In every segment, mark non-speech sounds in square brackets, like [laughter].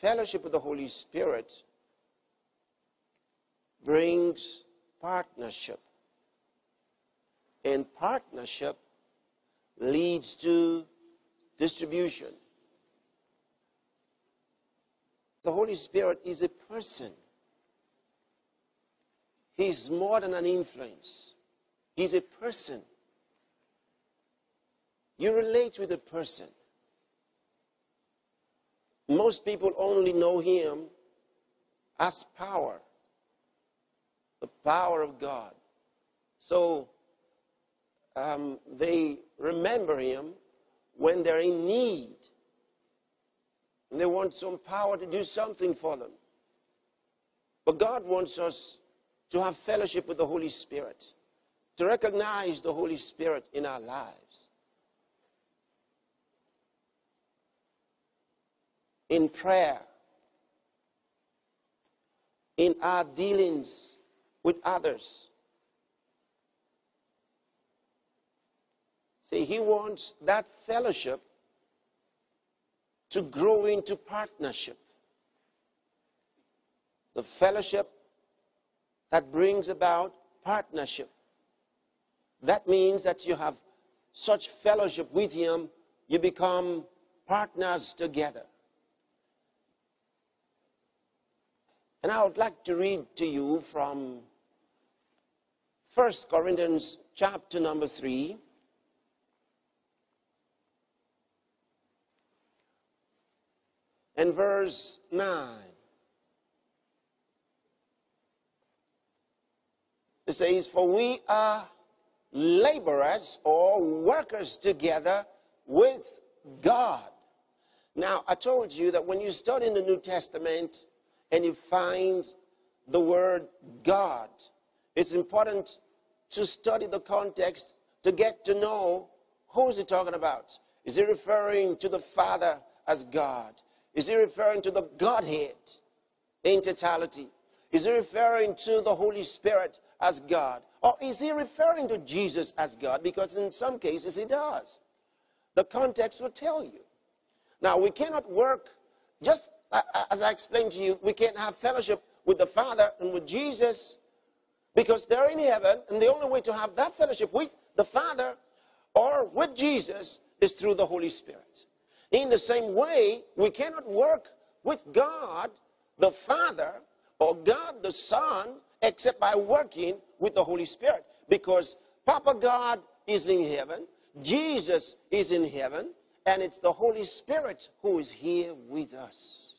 fellowship with the Holy Spirit brings partnership. And partnership leads to distribution. The Holy Spirit is a person. He's more than an influence. He's a person. You relate with a person. Most people only know him as power, the power of God. So um, they remember him when they're in need. And they want some power to do something for them. But God wants us to have fellowship with the Holy Spirit, to recognize the Holy Spirit in our lives. In prayer, in our dealings with others. See, he wants that fellowship to grow into partnership. The fellowship that brings about partnership. That means that you have such fellowship with him, you become partners together. And I would like to read to you from 1 Corinthians chapter number 3. and verse 9. It says, For we are laborers or workers together with God. Now, I told you that when you study in the New Testament and you find the word God, it's important to study the context to get to know who's he talking about. Is he referring to the Father as God? Is he referring to the Godhead in totality? Is he referring to the Holy Spirit as God? Or is he referring to Jesus as God? Because in some cases he does. The context will tell you. Now, we cannot work, just as I explained to you, we can't have fellowship with the Father and with Jesus because they're in heaven, and the only way to have that fellowship with the Father or with Jesus is through the Holy Spirit. In the same way, we cannot work with God the Father or God the Son except by working with the Holy Spirit. Because Papa God is in heaven, Jesus is in heaven, and it's the Holy Spirit who is here with us.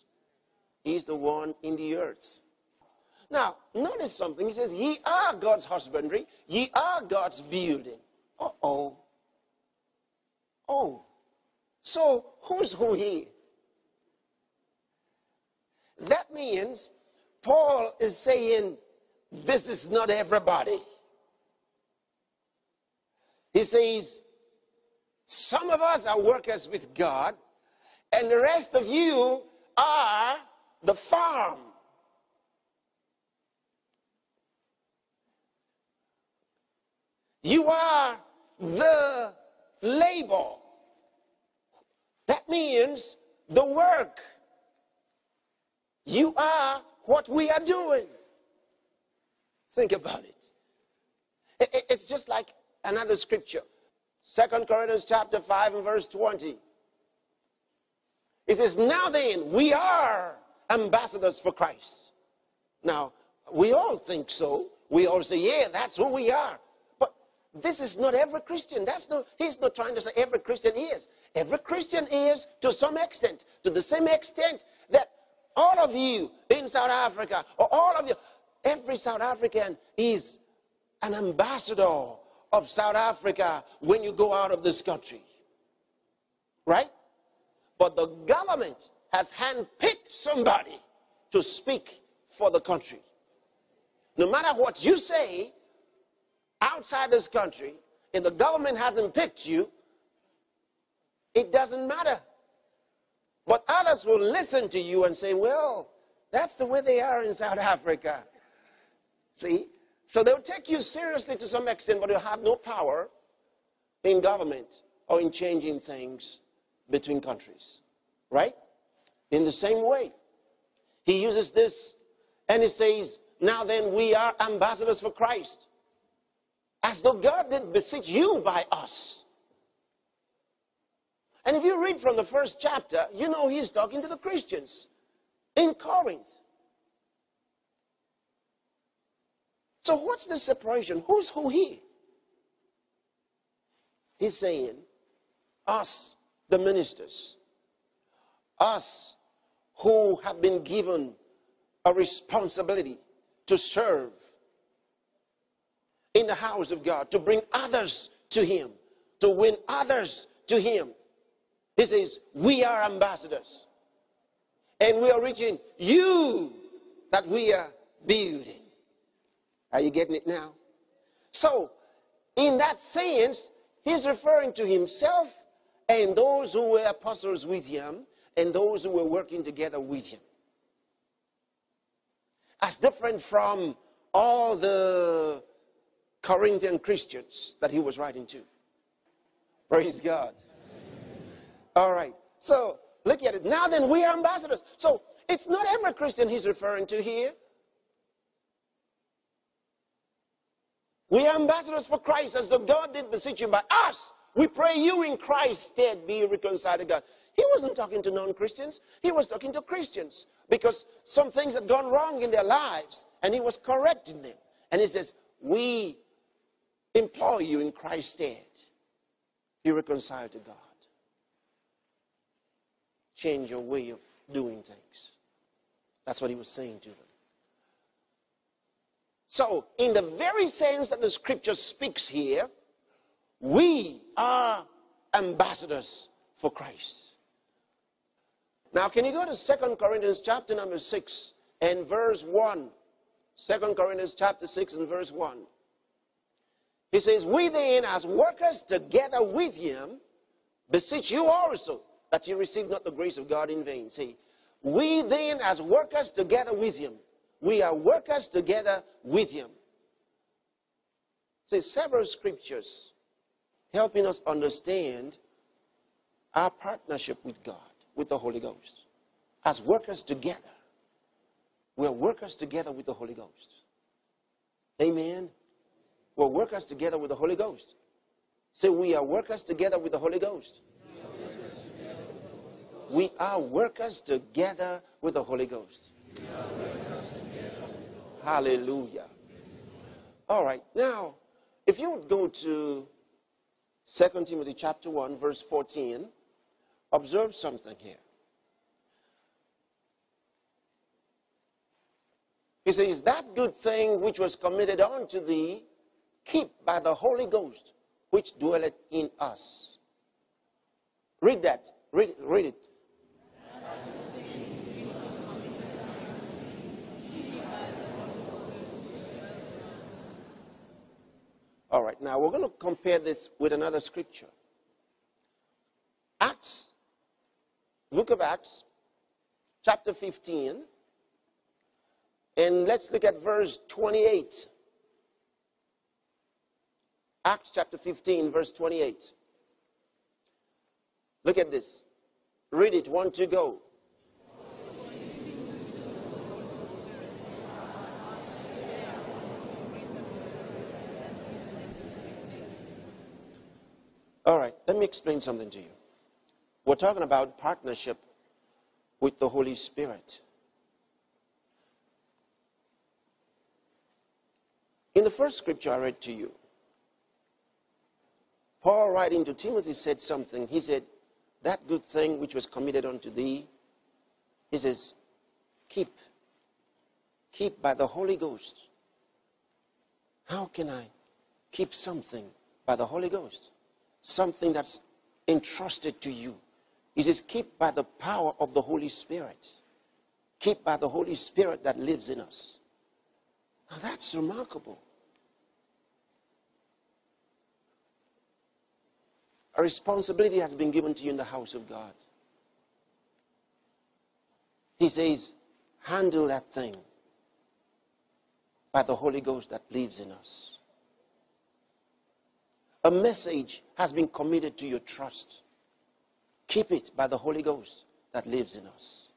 He's the one in the earth. Now, notice something. He says, Ye are God's husbandry, ye are God's building. Uh oh. Oh. So, who's who here? That means Paul is saying, this is not everybody. He says, some of us are workers with God, and the rest of you are the farm. You are the labor. That means the work. You are what we are doing. Think about it. It's just like another scripture. Second Corinthians chapter 5 and verse 20. It says, Now then, we are ambassadors for Christ. Now, we all think so. We all say, Yeah, that's who we are. But this is not every Christian. That's not, he's not trying to say every Christian is. Every Christian is to some extent, to the same extent that all of you in South Africa, or all of you, every South African is an ambassador of South Africa when you go out of this country. Right? But the government has handpicked somebody to speak for the country. No matter what you say, outside this country, if the government hasn't picked you, it doesn't matter. But others will listen to you and say, well, that's the way they are in South Africa. See? So they'll take you seriously to some extent, but you'll have no power in government or in changing things between countries. Right? In the same way, he uses this and he says, Now then, we are ambassadors for Christ. As though God did beseech you by us. And if you read from the first chapter, you know he's talking to the Christians in Corinth. So, what's the separation? Who's who here? He's saying, us, the ministers, us who have been given a responsibility to serve in the house of God, to bring others to Him, to win others to Him. He says, We are ambassadors. And we are reaching you that we are building. Are you getting it now? So, in that sense, he's referring to himself and those who were apostles with him and those who were working together with him. As different from all the Corinthian Christians that he was writing to. Praise God. All right. So look at it. Now then, we are ambassadors. So it's not every Christian he's referring to here. We are ambassadors for Christ, as though God did beseech you by us. We pray you in Christ's stead be reconciled to God. He wasn't talking to non Christians, he was talking to Christians because some things had gone wrong in their lives and he was correcting them. And he says, We implore you in Christ's stead be reconciled to God. Change your way of doing things. That's what he was saying to them. So, in the very sense that the scripture speaks here, we are ambassadors for Christ. Now, can you go to Second Corinthians chapter number 6 and verse 1? 2 Corinthians chapter 6 and verse 1. He says, We then, as workers together with him, beseech you also that you receive not the grace of God in vain. See, we then, as workers together with him, we are workers together with him. See, several scriptures helping us understand our partnership with God, with the Holy Ghost. As workers together. We are workers together with the Holy Ghost. Amen. We're workers together with the Holy Ghost. Say, we are workers together with the Holy Ghost. We are workers together with the Holy Ghost. Hallelujah. All right. Now, if you would go to 2 Timothy chapter 1, verse 14, observe something here. He says, That good thing which was committed unto thee, keep by the Holy Ghost, which dwelleth in us. Read that. Read, read it. All right, now we're going to compare this with another scripture. Acts, book of Acts, chapter 15, and let's look at verse 28. Acts chapter 15, verse 28. Look at this. Read it, one to go. All right, let me explain something to you. We're talking about partnership with the Holy Spirit. In the first scripture I read to you, Paul, writing to Timothy, said something. He said, That good thing which was committed unto thee, he says, Keep. Keep by the Holy Ghost. How can I keep something by the Holy Ghost? something that's entrusted to you. He says, keep by the power of the Holy Spirit. Keep by the Holy Spirit that lives in us. Now that's remarkable. A responsibility has been given to you in the house of God. He says, handle that thing by the Holy Ghost that lives in us. A message has been committed to your trust. Keep it by the Holy Ghost that lives in us.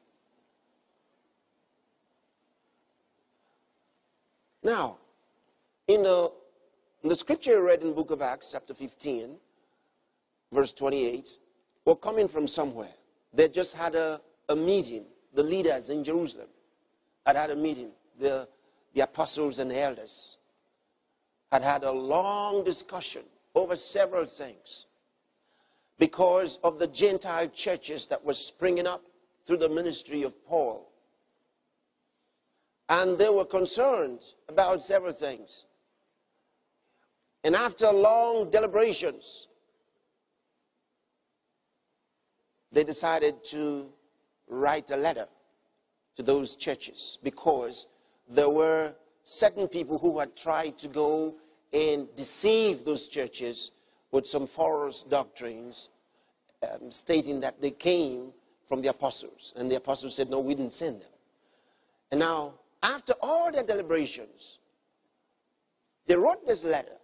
Now, in the, in the scripture you read in the book of Acts, chapter 15, verse 28, were coming from somewhere. They just had a, a meeting, the leaders in Jerusalem had had a meeting, the, the apostles and the elders had had a long discussion over several things because of the Gentile churches that were springing up through the ministry of Paul. And they were concerned about several things. And after long deliberations, they decided to write a letter to those churches because there were certain people who had tried to go and deceive those churches with some false doctrines, um, stating that they came from the apostles. And the apostles said, No, we didn't send them. And now, after all their deliberations, they wrote this letter.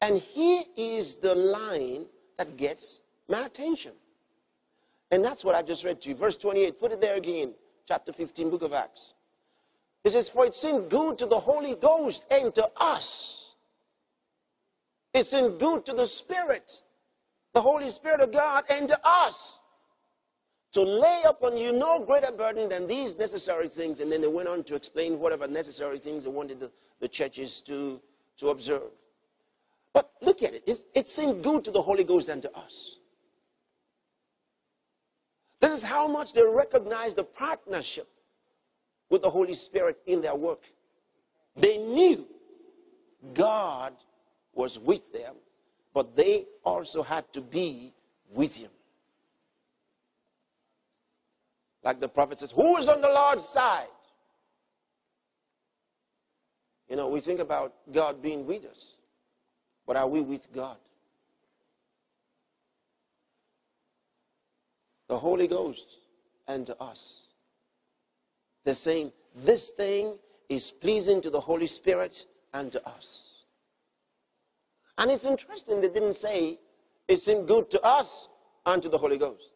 And here is the line that gets my attention. And that's what I just read to you. Verse 28, put it there again, chapter 15, book of Acts. It says, For it seemed good to the Holy Ghost and to us. It seemed good to the Spirit, the Holy Spirit of God, and to us to lay upon you no greater burden than these necessary things. And then they went on to explain whatever necessary things they wanted the, the churches to, to observe. But look at it. It's, it seemed good to the Holy Ghost and to us. This is how much they recognize the partnership with the Holy Spirit in their work. They knew God was with them, but they also had to be with Him. Like the prophet says, Who is on the Lord's side? You know, we think about God being with us, but are we with God? The Holy Ghost and us. They're saying this thing is pleasing to the Holy Spirit and to us. And it's interesting they didn't say it seemed good to us and to the Holy Ghost.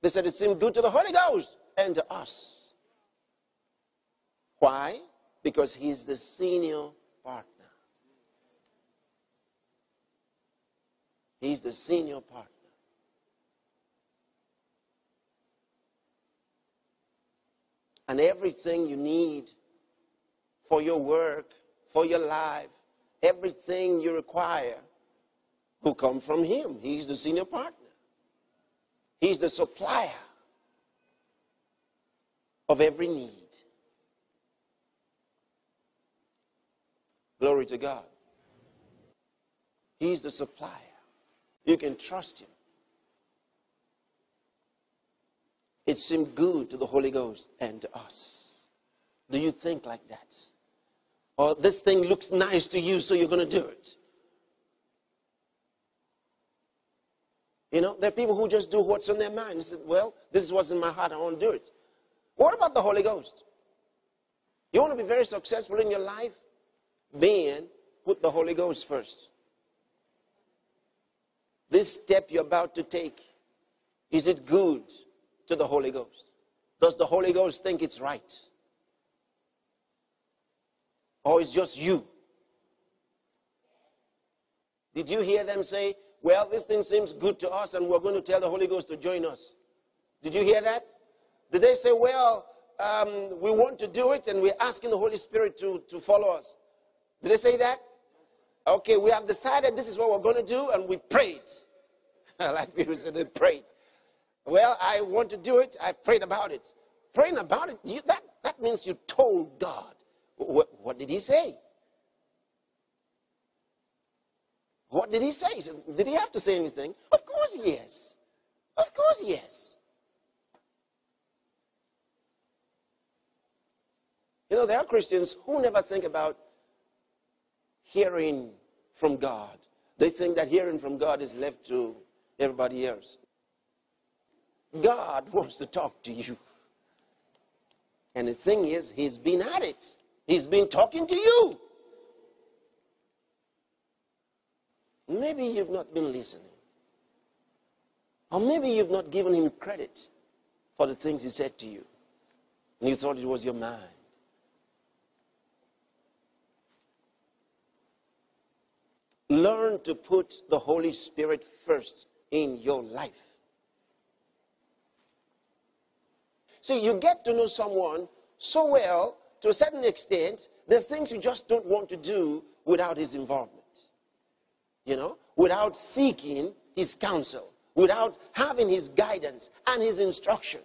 They said it seemed good to the Holy Ghost and to us. Why? Because he's the senior partner. He's the senior partner. and everything you need for your work, for your life, everything you require will come from Him. He's the senior partner, He's the supplier of every need. Glory to God. He's the supplier. You can trust Him. it seemed good to the Holy Ghost and to us. Do you think like that? Or this thing looks nice to you, so you're going to do it. You know, there are people who just do what's on their mind. They say, well, this is what's in my heart, I want to do it. What about the Holy Ghost? You want to be very successful in your life? Then put the Holy Ghost first. This step you're about to take, is it good? to the Holy Ghost? Does the Holy Ghost think it's right? Or it's just you? Did you hear them say, well, this thing seems good to us and we're going to tell the Holy Ghost to join us? Did you hear that? Did they say, well, um, we want to do it and we're asking the Holy Spirit to, to follow us? Did they say that? Okay, we have decided this is what we're going to do and we've prayed. [laughs] like people said, they prayed. Well, I want to do it. I've prayed about it. Praying about it, you, that, that means you told God. What, what did he say? What did he say? Did he have to say anything? Of course he is. Of course he is. You know, there are Christians who never think about hearing from God. They think that hearing from God is left to everybody else. God wants to talk to you. And the thing is, He's been at it, He's been talking to you. Maybe you've not been listening. Or maybe you've not given him credit for the things he said to you. And you thought it was your mind. Learn to put the Holy Spirit first in your life. See, you get to know someone so well to a certain extent, there's things you just don't want to do without his involvement. You know, without seeking his counsel, without having his guidance and his instruction.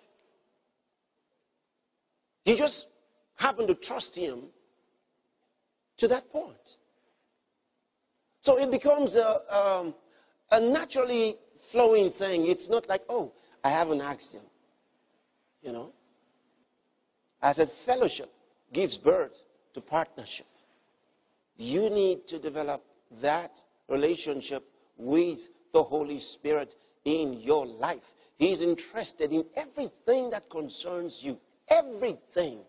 You just happen to trust him to that point. So it becomes a, um, a naturally flowing thing. It's not like, oh, I haven't asked him. You know? I said, fellowship gives birth to partnership. You need to develop that relationship with the Holy Spirit in your life. He's interested in everything that concerns you. Everything.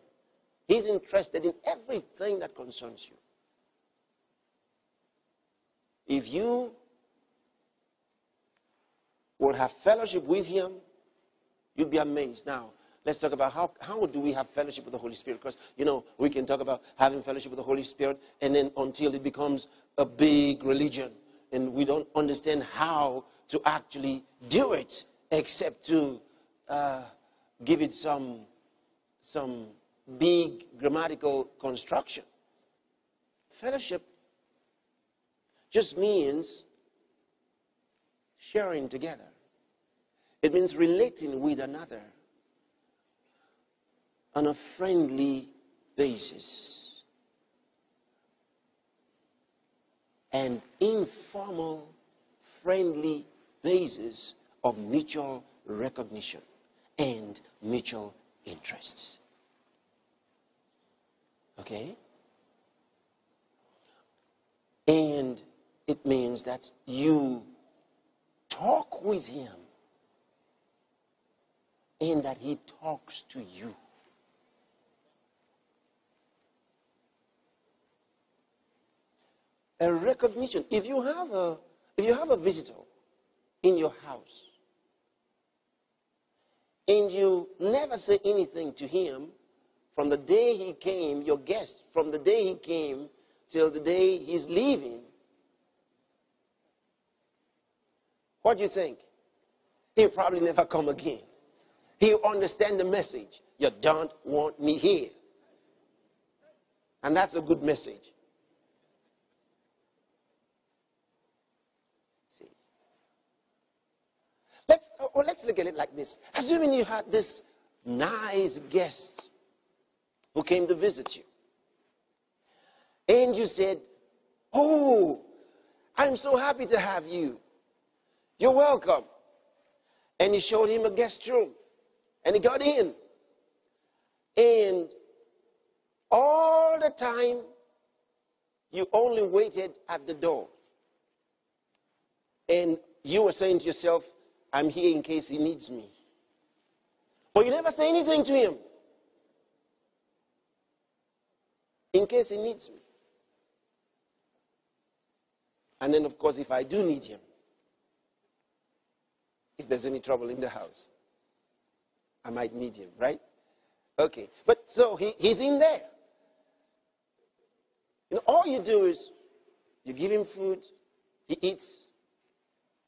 He's interested in everything that concerns you. If you would have fellowship with Him, you'd be amazed. Now, let's talk about how, how do we have fellowship with the Holy Spirit? Because, you know, we can talk about having fellowship with the Holy Spirit and then until it becomes a big religion and we don't understand how to actually do it except to uh, give it some, some big grammatical construction. Fellowship just means sharing together. It means relating with another on a friendly basis. An informal, friendly basis of mutual recognition and mutual interest. Okay? And it means that you talk with him and that he talks to you. A recognition. If you have a, if you have a visitor in your house and you never say anything to him from the day he came, your guest, from the day he came till the day he's leaving, what do you think? He'll probably never come again. He'll understand the message. You don't want me here. And that's a good message. Let's, or oh, let's look at it like this. Assuming you had this nice guest who came to visit you. And you said, Oh, I'm so happy to have you. You're welcome. And you showed him a guest room. And he got in. And all the time, you only waited at the door. And you were saying to yourself, I'm here in case he needs me. But you never say anything to him. In case he needs me. And then, of course, if I do need him, if there's any trouble in the house, I might need him, right? Okay. But so he, he's in there. You know, all you do is you give him food, he eats,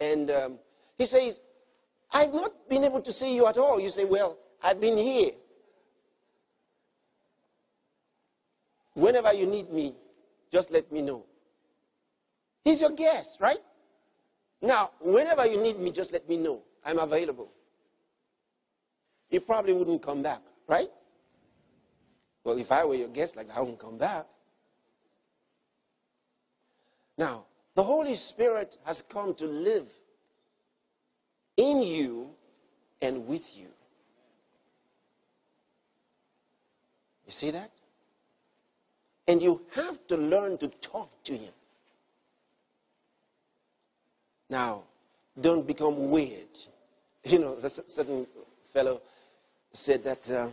and um, he says, I've not been able to see you at all. You say, Well, I've been here. Whenever you need me, just let me know. He's your guest, right? Now, whenever you need me, just let me know. I'm available. He probably wouldn't come back, right? Well, if I were your guest, like I wouldn't come back. Now, the Holy Spirit has come to live in you and with you. You see that? And you have to learn to talk to him. Now, don't become weird. You know, a certain fellow said that uh,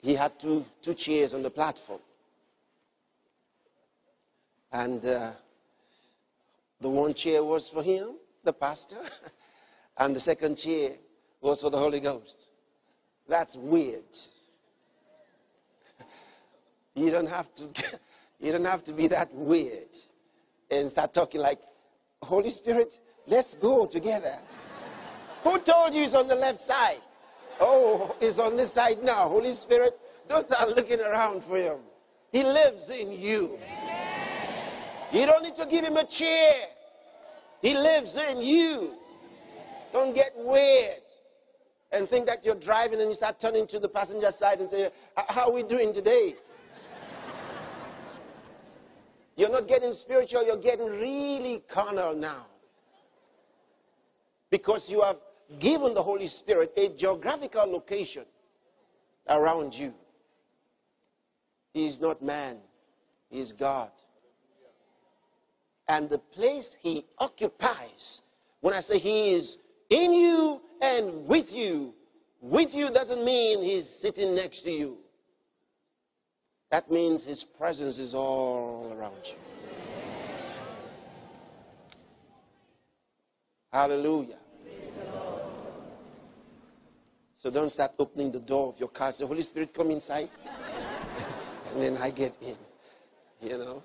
he had two, two chairs on the platform. And uh, the one chair was for him, the pastor, [laughs] and the second chair was for the Holy Ghost. That's weird. [laughs] You don't have to, [laughs] you don't have to be that weird. and start talking like, Holy Spirit, let's go together. [laughs] Who told you it's on the left side? Oh, it's on this side now. Holy Spirit, don't start looking around for him. He lives in you. You don't need to give him a chair. He lives in you. Don't get weird and think that you're driving and you start turning to the passenger side and say, How are we doing today? You're not getting spiritual, you're getting really carnal now. Because you have given the Holy Spirit a geographical location around you. He is not man, He is God. And the place He occupies, when I say He is in you and with you, with you doesn't mean He's sitting next to you. That means His presence is all around you. Hallelujah. So don't start opening the door of your car. Say, Holy Spirit, come inside. [laughs] and then I get in. You know?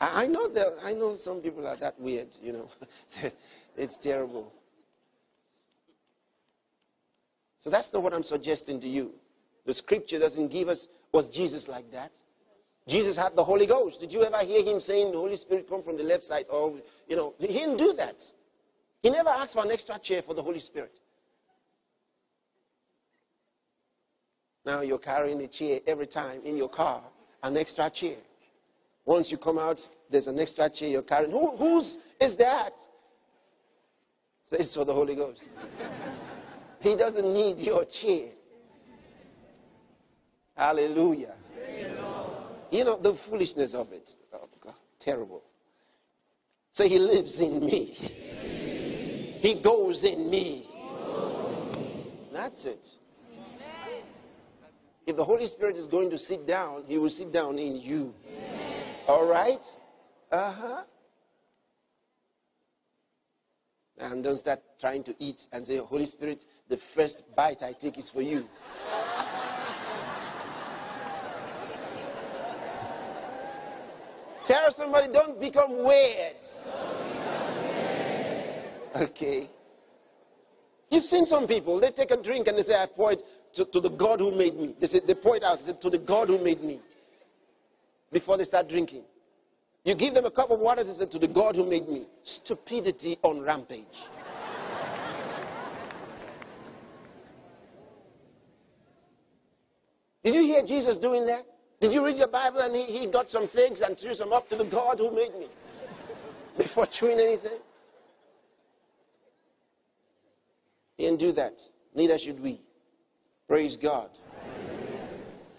I know that I know some people are that weird, you know. [laughs] it's terrible. So that's not what I'm suggesting to you. The scripture doesn't give us was Jesus like that? Jesus had the Holy Ghost. Did you ever hear him saying the Holy Spirit come from the left side? Or, you know, he didn't do that. He never asked for an extra chair for the Holy Spirit. Now you're carrying a chair every time in your car, an extra chair. Once you come out, there's an extra chair you're carrying. Who, whose is that? So it's for the Holy Ghost. he doesn't need your chair. Hallelujah. You know, the foolishness of it. Oh, God, terrible. So he lives in me. He goes in me. That's it. If the Holy Spirit is going to sit down, he will sit down in you. All right? Uh huh. And don't start trying to eat and say, Holy Spirit, the first bite I take is for you. Tell somebody, don't become weird. Okay. You've seen some people, they take a drink and they say, I pour it to, to the God who made me. They say, they pour it out, say, to the God who made me. Before they start drinking. You give them a cup of water, to say, to the God who made me. Stupidity on rampage. Did you hear Jesus doing that? Did you read your Bible and he, he got some figs and threw some up to the God who made me before chewing anything? He didn't do that. Neither should we. Praise God.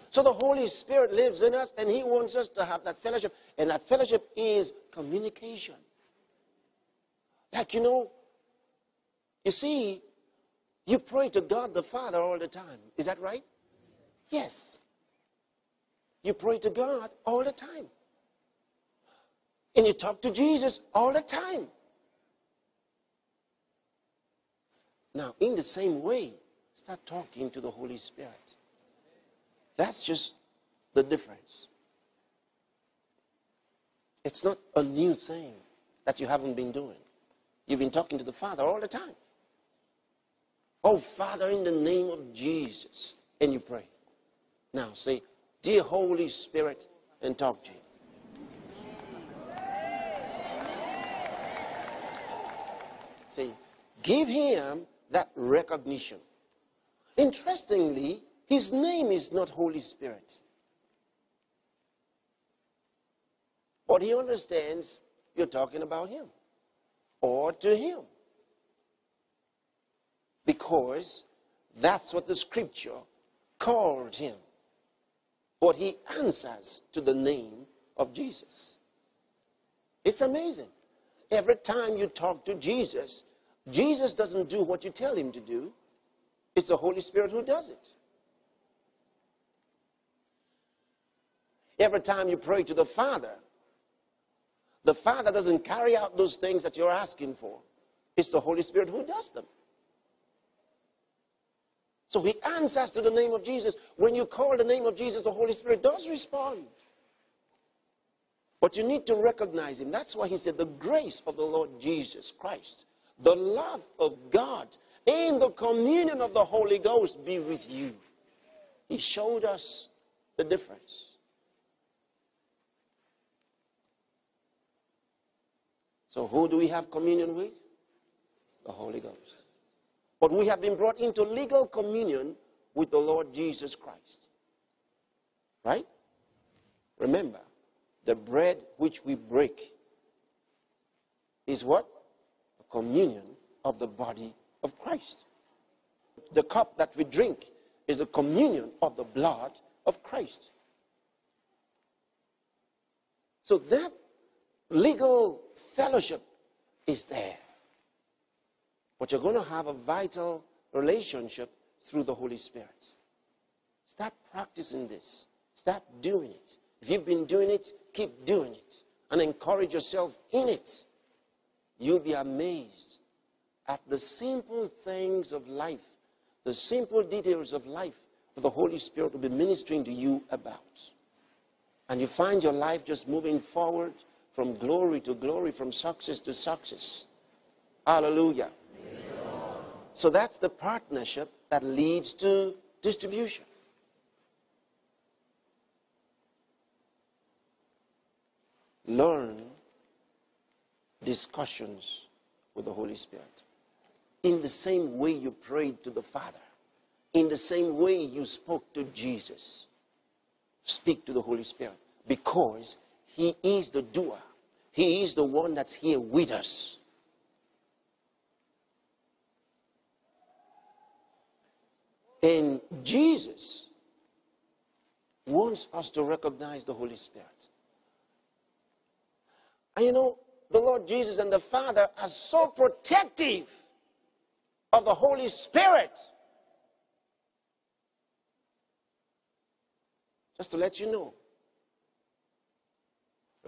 So the Holy Spirit lives in us and He wants us to have that fellowship. And that fellowship is communication. Like, you know, you see, you pray to God the Father all the time. Is that right? Yes. You pray to God all the time. And you talk to Jesus all the time. Now, in the same way, start talking to the Holy Spirit. That's just the difference. It's not a new thing that you haven't been doing. You've been talking to the Father all the time. Oh, Father, in the name of Jesus. And you pray. Now say, Dear Holy Spirit, and talk to him. Say, give him that recognition. Interestingly, his name is not Holy Spirit. But he understands you're talking about him or to him. Because that's what the scripture called him. But he answers to the name of Jesus. It's amazing. Every time you talk to Jesus, Jesus doesn't do what you tell him to do. It's the Holy Spirit who does it. Every time you pray to the Father, the Father doesn't carry out those things that you're asking for. It's the Holy Spirit who does them. So he answers to the name of Jesus. When you call the name of Jesus, the Holy Spirit does respond. But you need to recognize him. That's why he said, the grace of the Lord Jesus Christ, the love of God, and the communion of the Holy Ghost be with you. He showed us the difference. So, who do we have communion with? The Holy Ghost. But we have been brought into legal communion with the Lord Jesus Christ. Right? Remember, the bread which we break is what? A communion of the body of Christ. The cup that we drink is a communion of the blood of Christ. So that legal fellowship is there. But you're going to have a vital relationship through the Holy Spirit. Start practicing this. Start doing it. If you've been doing it, keep doing it and encourage yourself in it. You'll be amazed at the simple things of life, the simple details of life that the Holy Spirit will be ministering to you about. And you find your life just moving forward from glory to glory, from success to success. Hallelujah. So that's the partnership that leads to distribution. Learn discussions with the Holy Spirit. In the same way you prayed to the Father, in the same way you spoke to Jesus, speak to the Holy Spirit because He is the doer, He is the one that's here with us. And Jesus wants us to recognize the Holy Spirit. And you know, the Lord Jesus and the Father are so protective of the Holy Spirit. Just to let you know.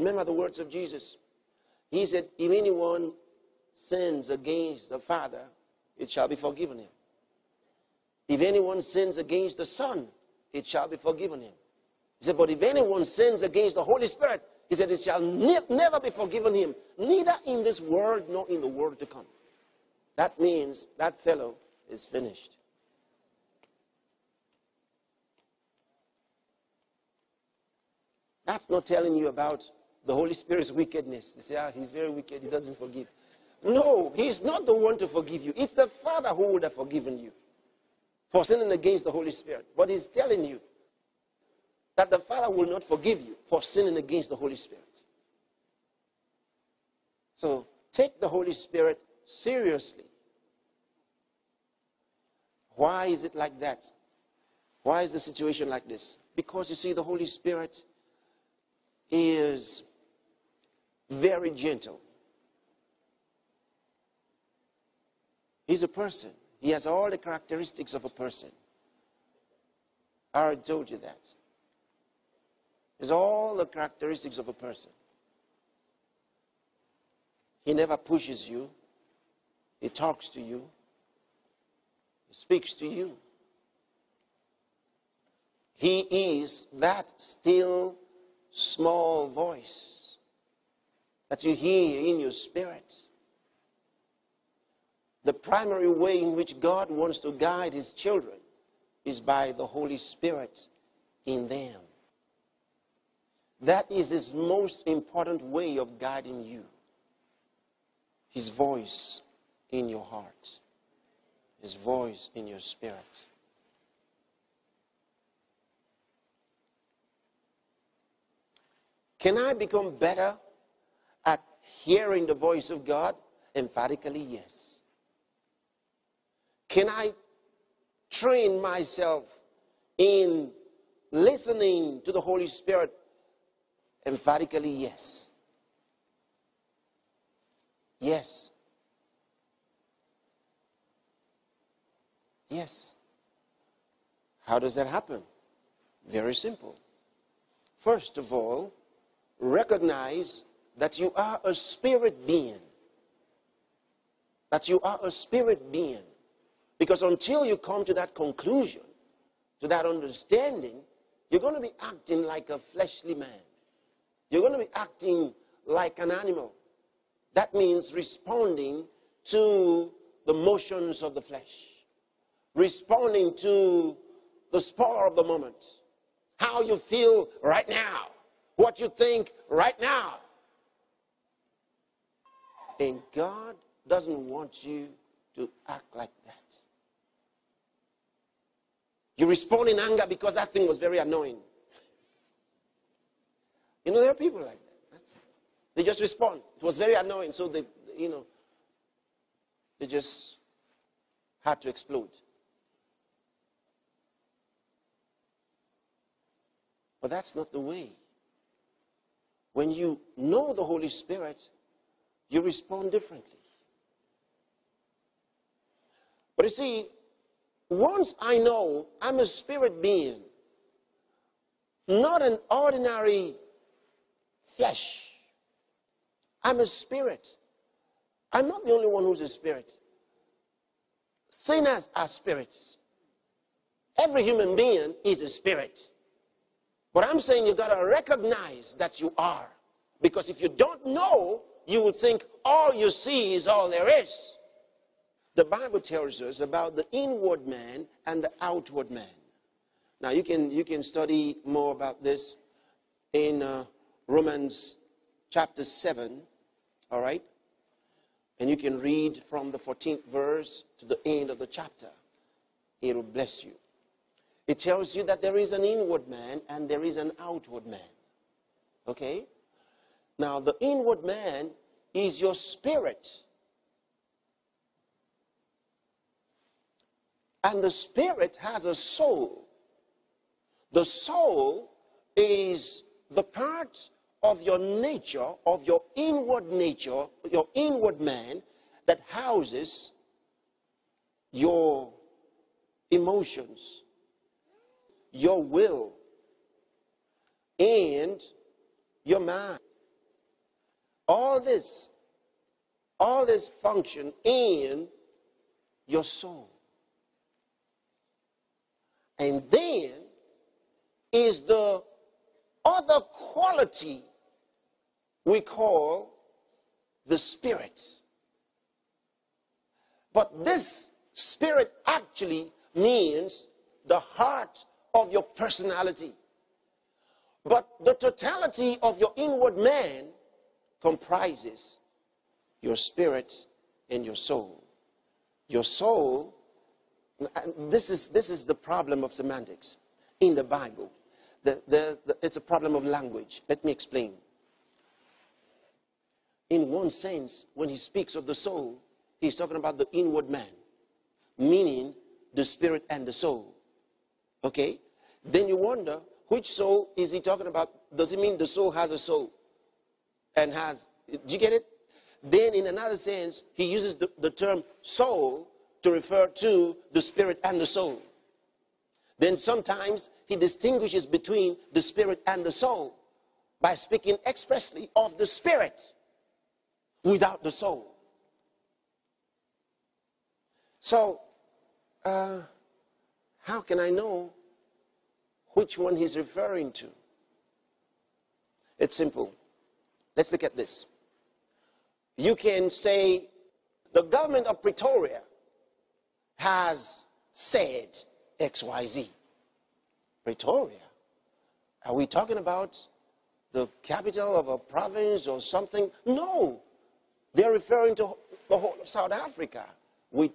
Remember the words of Jesus. He said, If anyone sins against the Father, it shall be forgiven him. If anyone sins against the Son, it shall be forgiven him. He said, But if anyone sins against the Holy Spirit, he said, It shall ne never be forgiven him, neither in this world nor in the world to come. That means that fellow is finished. That's not telling you about the Holy Spirit's wickedness. They say, ah, he's very wicked, he doesn't forgive. No, he's not the one to forgive you. It's the Father who would have forgiven you for sinning against the Holy Spirit. But he's telling you that the Father will not forgive you for sinning against the Holy Spirit. So take the Holy Spirit seriously. Why is it like that? Why is the situation like this? Because you see, the Holy Spirit is very gentle. He's a person. He has all the characteristics of a person. I already told you that. He has all the characteristics of a person. He never pushes you. He talks to you. He speaks to you. He is that still small voice that you hear in your spirit the primary way in which God wants to guide his children is by the Holy Spirit in them. That is his most important way of guiding you. His voice in your heart, his voice in your spirit. Can I become better hearing the voice of God? Emphatically, yes. Can I train myself in listening to the Holy Spirit? Emphatically, yes. Yes. Yes. How does that happen? Very simple. First of all, recognize that you are a spirit being. That you are a spirit being. Because until you come to that conclusion, to that understanding, you're going to be acting like a fleshly man. You're going to be acting like an animal. That means responding to the motions of the flesh, responding to the spur of the moment, how you feel right now, what you think right now. And God doesn't want you to act like that. You respond in anger because that thing was very annoying. You know, there are people like that. That's, they just respond. It was very annoying, so they, you know, they just had to explode. But that's not the way. When you know the Holy Spirit, you respond differently. But you see, once I know I'm a spirit being, not an ordinary flesh, I'm a spirit. I'm not the only one who's a spirit. Sinners are spirits. Every human being is a spirit. But I'm saying you've got to recognize that you are. Because if you don't know, you would think all you see is all there is. The Bible tells us about the inward man and the outward man. Now, you can, you can study more about this in uh, Romans chapter 7, all right? And you can read from the 14th verse to the end of the chapter. It will bless you. It tells you that there is an inward man and there is an outward man. Okay? Now, the inward man is your spirit. And the spirit has a soul. The soul is the part of your nature, of your inward nature, your inward man, that houses your emotions, your will, and your mind. All this, all this function in your soul. And then is the other quality we call the spirit. But this spirit actually means the heart of your personality. But the totality of your inward man comprises your spirit and your soul. Your soul, this is, this is the problem of semantics in the Bible. The, the, the, it's a problem of language. Let me explain. In one sense, when he speaks of the soul, he's talking about the inward man, meaning the spirit and the soul. Okay? Then you wonder, which soul is he talking about? Does it mean the soul has a soul? And has, do you get it? Then, in another sense, he uses the, the term soul to refer to the spirit and the soul. Then sometimes he distinguishes between the spirit and the soul by speaking expressly of the spirit without the soul. So, uh, how can I know which one he's referring to. It's simple. Let's look at this. You can say the government of Pretoria has said XYZ. Pretoria? Are we talking about the capital of a province or something? No. They're referring to the whole of South Africa with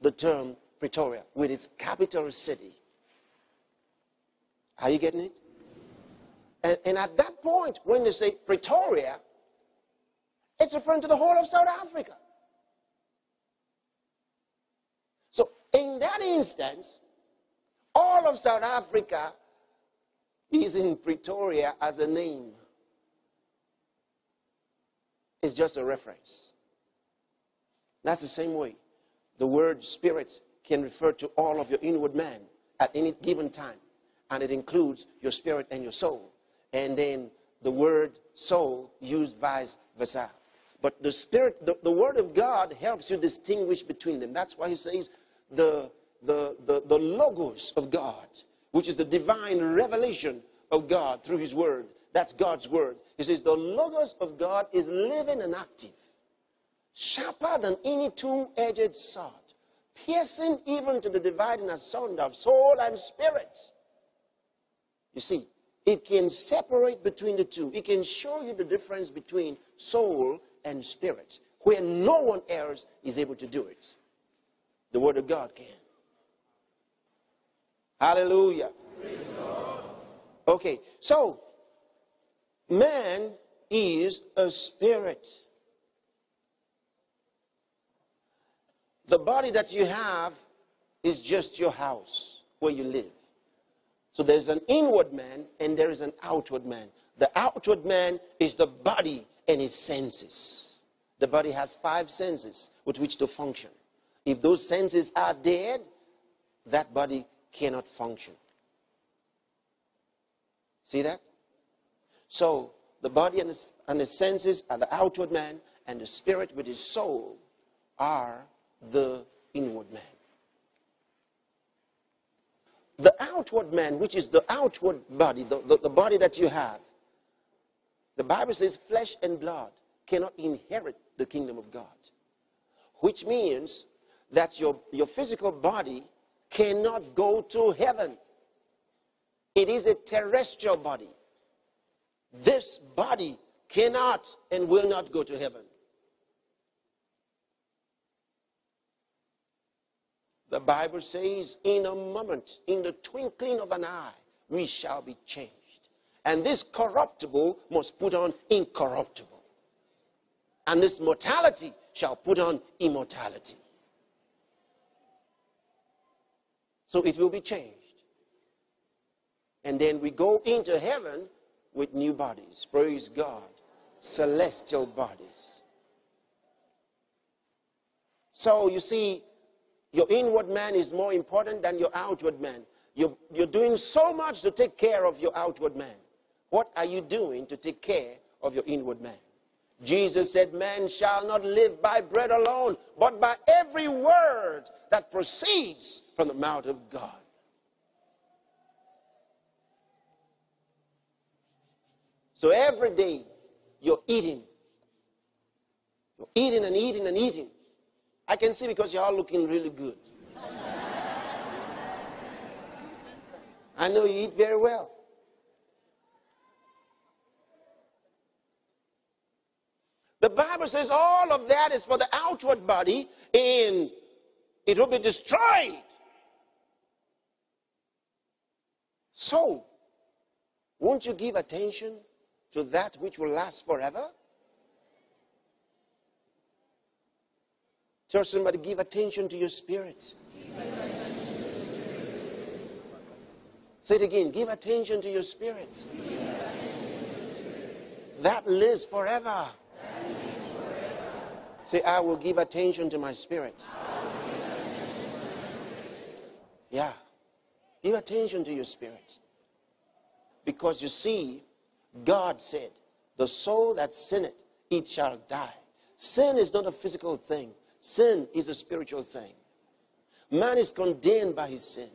the term Pretoria, with its capital city. Are you getting it? And, and at that point, when they say Pretoria, it's referring to the whole of South Africa. So, in that instance, all of South Africa is in Pretoria as a name. It's just a reference. That's the same way. The word spirit can refer to all of your inward man at any given time and it includes your spirit and your soul. And then the word soul used vice versa. But the spirit, the, the word of God helps you distinguish between them. That's why he says the, the, the, the logos of God, which is the divine revelation of God through his word. That's God's word. He says the logos of God is living and active, sharper than any two-edged sword, piercing even to the dividing asunder of soul and spirit. You see, it can separate between the two. It can show you the difference between soul and spirit, where no one else is able to do it. The Word of God can. Hallelujah. Okay, so man is a spirit. The body that you have is just your house where you live. So there's an inward man and there is an outward man. The outward man is the body and his senses. The body has five senses with which to function. If those senses are dead, that body cannot function. See that? So the body and its, and its senses are the outward man, and the spirit with his soul are the inward man. The outward man, which is the outward body, the, the, the body that you have, the Bible says flesh and blood cannot inherit the kingdom of God. Which means that your, your physical body cannot go to heaven. It is a terrestrial body. This body cannot and will not go to heaven. The Bible says, in a moment, in the twinkling of an eye, we shall be changed. And this corruptible must put on incorruptible. And this mortality shall put on immortality. So it will be changed. And then we go into heaven with new bodies. Praise God. Celestial bodies. So you see, your inward man is more important than your outward man. You're, you're doing so much to take care of your outward man. What are you doing to take care of your inward man? Jesus said, Man shall not live by bread alone, but by every word that proceeds from the mouth of God. So every day you're eating. You're eating and eating and eating. I can see because you're all looking really good. I know you eat very well. The Bible says all of that is for the outward body and it will be destroyed. So, won't you give attention to that which will last forever? Tell somebody, give attention to your spirit. Say it again, give attention to your spirit. That lives forever. Say, I will give attention to my spirit. Yeah. Give attention to your spirit. Because you see, God said, The soul that sinneth, it shall die. Sin is not a physical thing, sin is a spiritual thing. Man is condemned by his sin.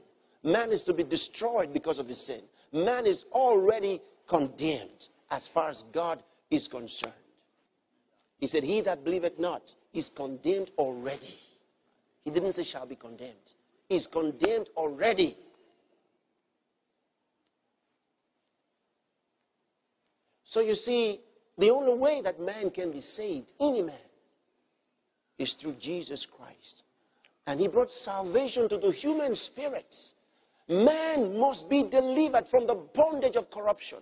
Man is to be destroyed because of his sin. Man is already condemned as far as God is concerned. He said, He that believeth not is condemned already. He didn't say shall be condemned. He's condemned already. So you see, the only way that man can be saved, any man, is through Jesus Christ. And he brought salvation to the human spirits. Man must be delivered from the bondage of corruption.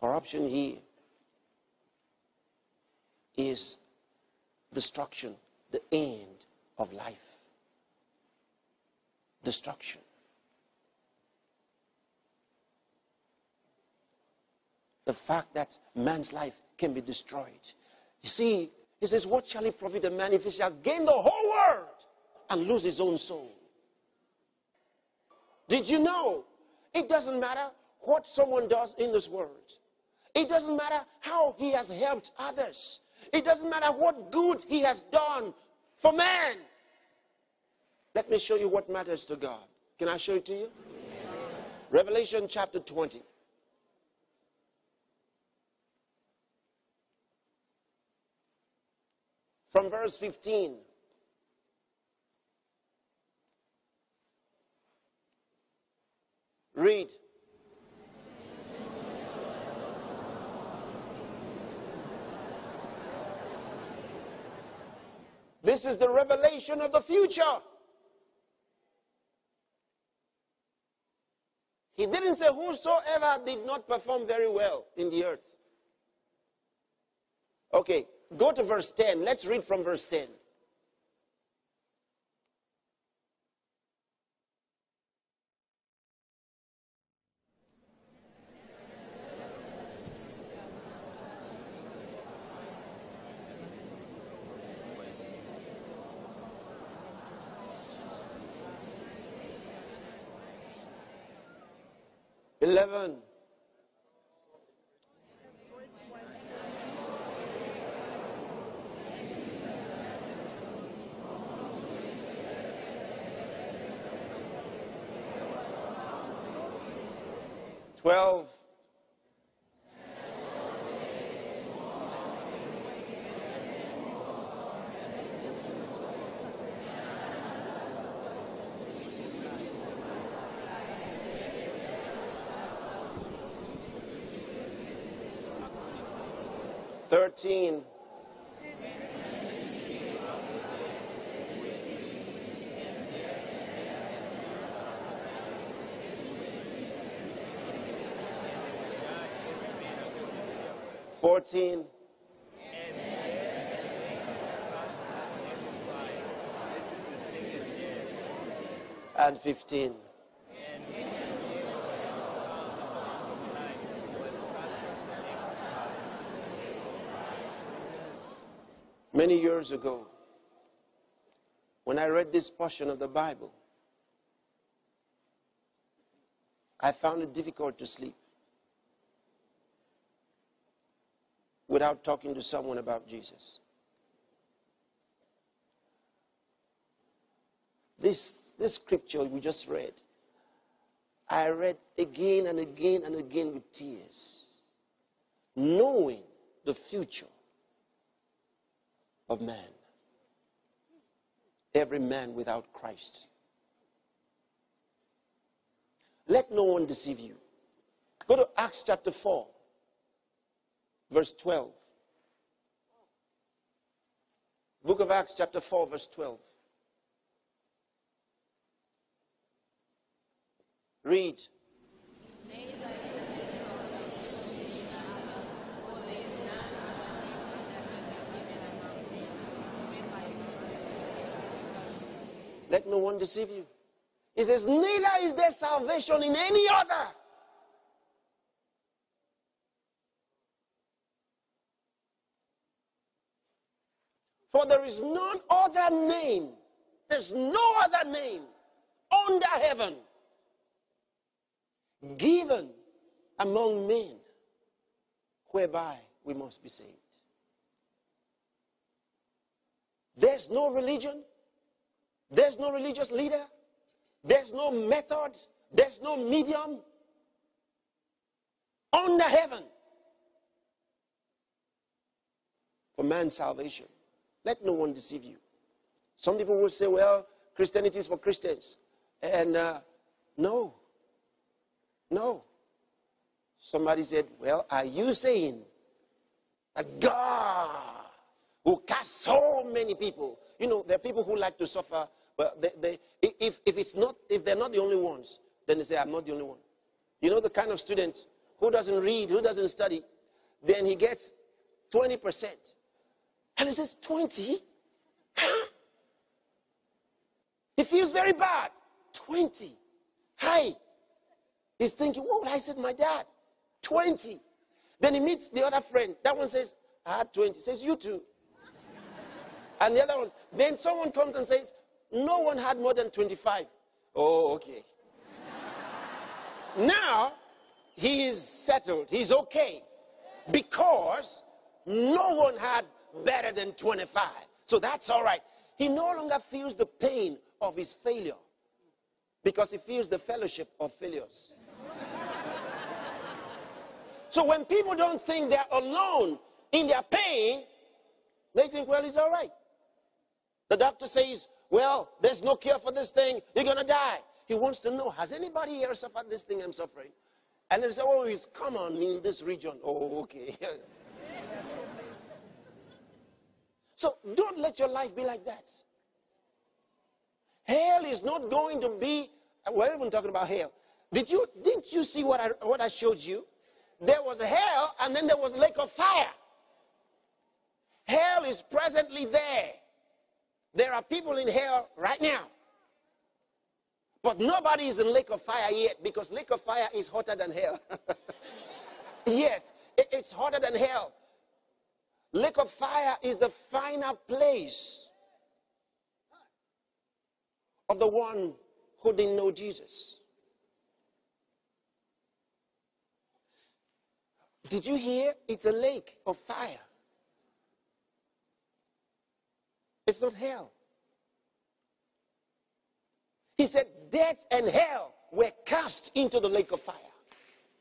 Corruption here is destruction, the end of life. Destruction. The fact that man's life can be destroyed. You see, he says, What shall it profit a man if he shall gain the whole world and lose his own soul? Did you know? It doesn't matter what someone does in this world. It doesn't matter how he has helped others. It doesn't matter what good he has done for man. Let me show you what matters to God. Can I show it to you? Revelation chapter 20. From verse 15. Read. This is the revelation of the future. He didn't say, Whosoever did not perform very well in the earth. Okay, go to verse 10. Let's read from verse 10. Eleven. Twelve. Thirteen. Fourteen. And fifteen. Many years ago, when I read this portion of the Bible, I found it difficult to sleep without talking to someone about Jesus. This, this scripture we just read, I read again and again and again with tears, knowing the future of man. Every man without Christ. Let no one deceive you. Go to Acts chapter 4, verse 12. Book of Acts, chapter 4, verse 12. Read. Let no one deceive you. He says, Neither is there salvation in any other. For there is none other name, there's no other name under heaven given among men whereby we must be saved. There's no religion, there's no religious leader, there's no method, there's no medium under heaven for man's salvation. Let no one deceive you. Some people will say, well, Christianity is for Christians. And uh, no, no. Somebody said, well, are you saying that God who cast so many people, you know, there are people who like to suffer, but they, they, if, if, it's not, if they're not the only ones, then they say, I'm not the only one. You know, the kind of student who doesn't read, who doesn't study, then he gets 20%. And he says, 20? Huh? He feels very bad. 20. Hi. He's thinking, what would I to my dad? 20. Then he meets the other friend. That one says, I had 20. Says, you too. and the other one, then someone comes and says, no one had more than 25. Oh, okay. now, he is settled. He's okay. Because no one had better than 25. So that's all right. he no longer feels the pain of his failure because he feels the fellowship of failures. so when people don't think they're alone in their pain, they think, well, it's all right. The doctor says, well, there's no cure for this thing. You're going to die. He wants to know, has anybody here suffered this thing I'm suffering? And they say, oh, it's common in this region. Oh, okay. [laughs] so don't let your life be like that. Hell is not going to be, we're even talking about hell. Did you, didn't you see what I, what I showed you? There was hell and then there was a lake of fire. Hell is presently there. There are people in hell right now. But nobody is in lake of fire yet because lake of fire is hotter than hell. [laughs] yes, it's hotter than hell. Lake of fire is the final place of the one who didn't know Jesus. Did you hear? It's a lake of fire. It's not hell. He said, Death and hell were cast into the lake of fire.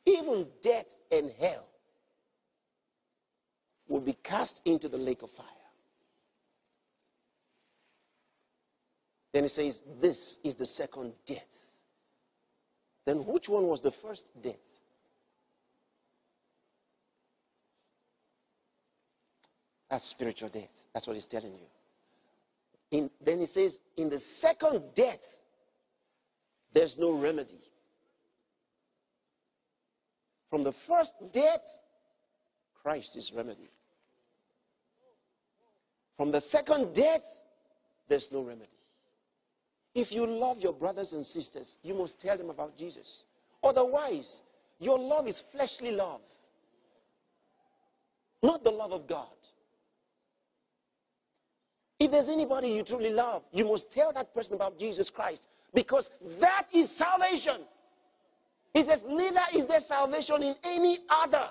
Even death and hell will be cast into the lake of fire. Then he says, This is the second death. Then which one was the first death? That's spiritual death. That's what he's telling you. In, then he says, In the second death, there's no remedy. From the first death, Christ is remedy. From the second death, there's no remedy. If you love your brothers and sisters, you must tell them about Jesus. Otherwise, your love is fleshly love, not the love of God. If there's anybody you truly love, you must tell that person about Jesus Christ because that is salvation. He says, Neither is there salvation in any other.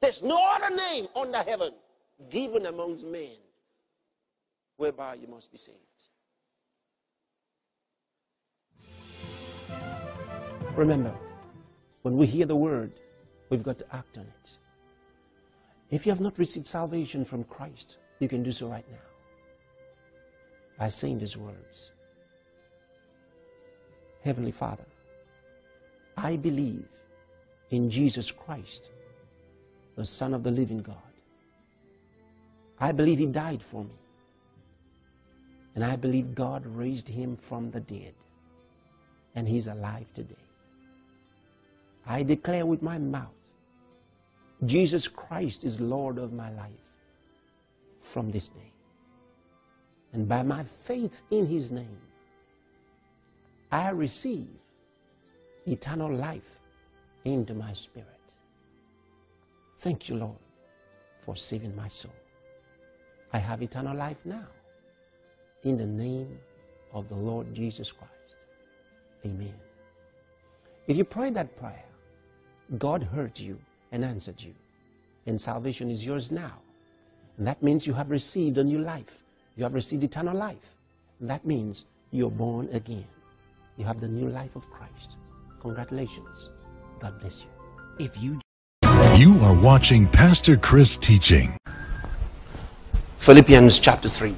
There's no other name under heaven given amongst men whereby you must be saved. Remember, when we hear the word, we've got to act on it. If you have not received salvation from Christ, you can do so right now by saying these words Heavenly Father, I believe in Jesus Christ, the Son of the living God. I believe He died for me. And I believe God raised Him from the dead. And He's alive today. I declare with my mouth, Jesus Christ is Lord of my life from this day. And by my faith in His name, I receive eternal life into my spirit. Thank you, Lord, for saving my soul. I have eternal life now. In the name of the Lord Jesus Christ. Amen. If you prayed that prayer, God heard you and answered you. And salvation is yours now. And that means you have received a new life. You have received eternal life. And that means you're born again. You have the new life of Christ. Congratulations. God bless you. If you You are watching Pastor Chris teaching. Philippians chapter 3.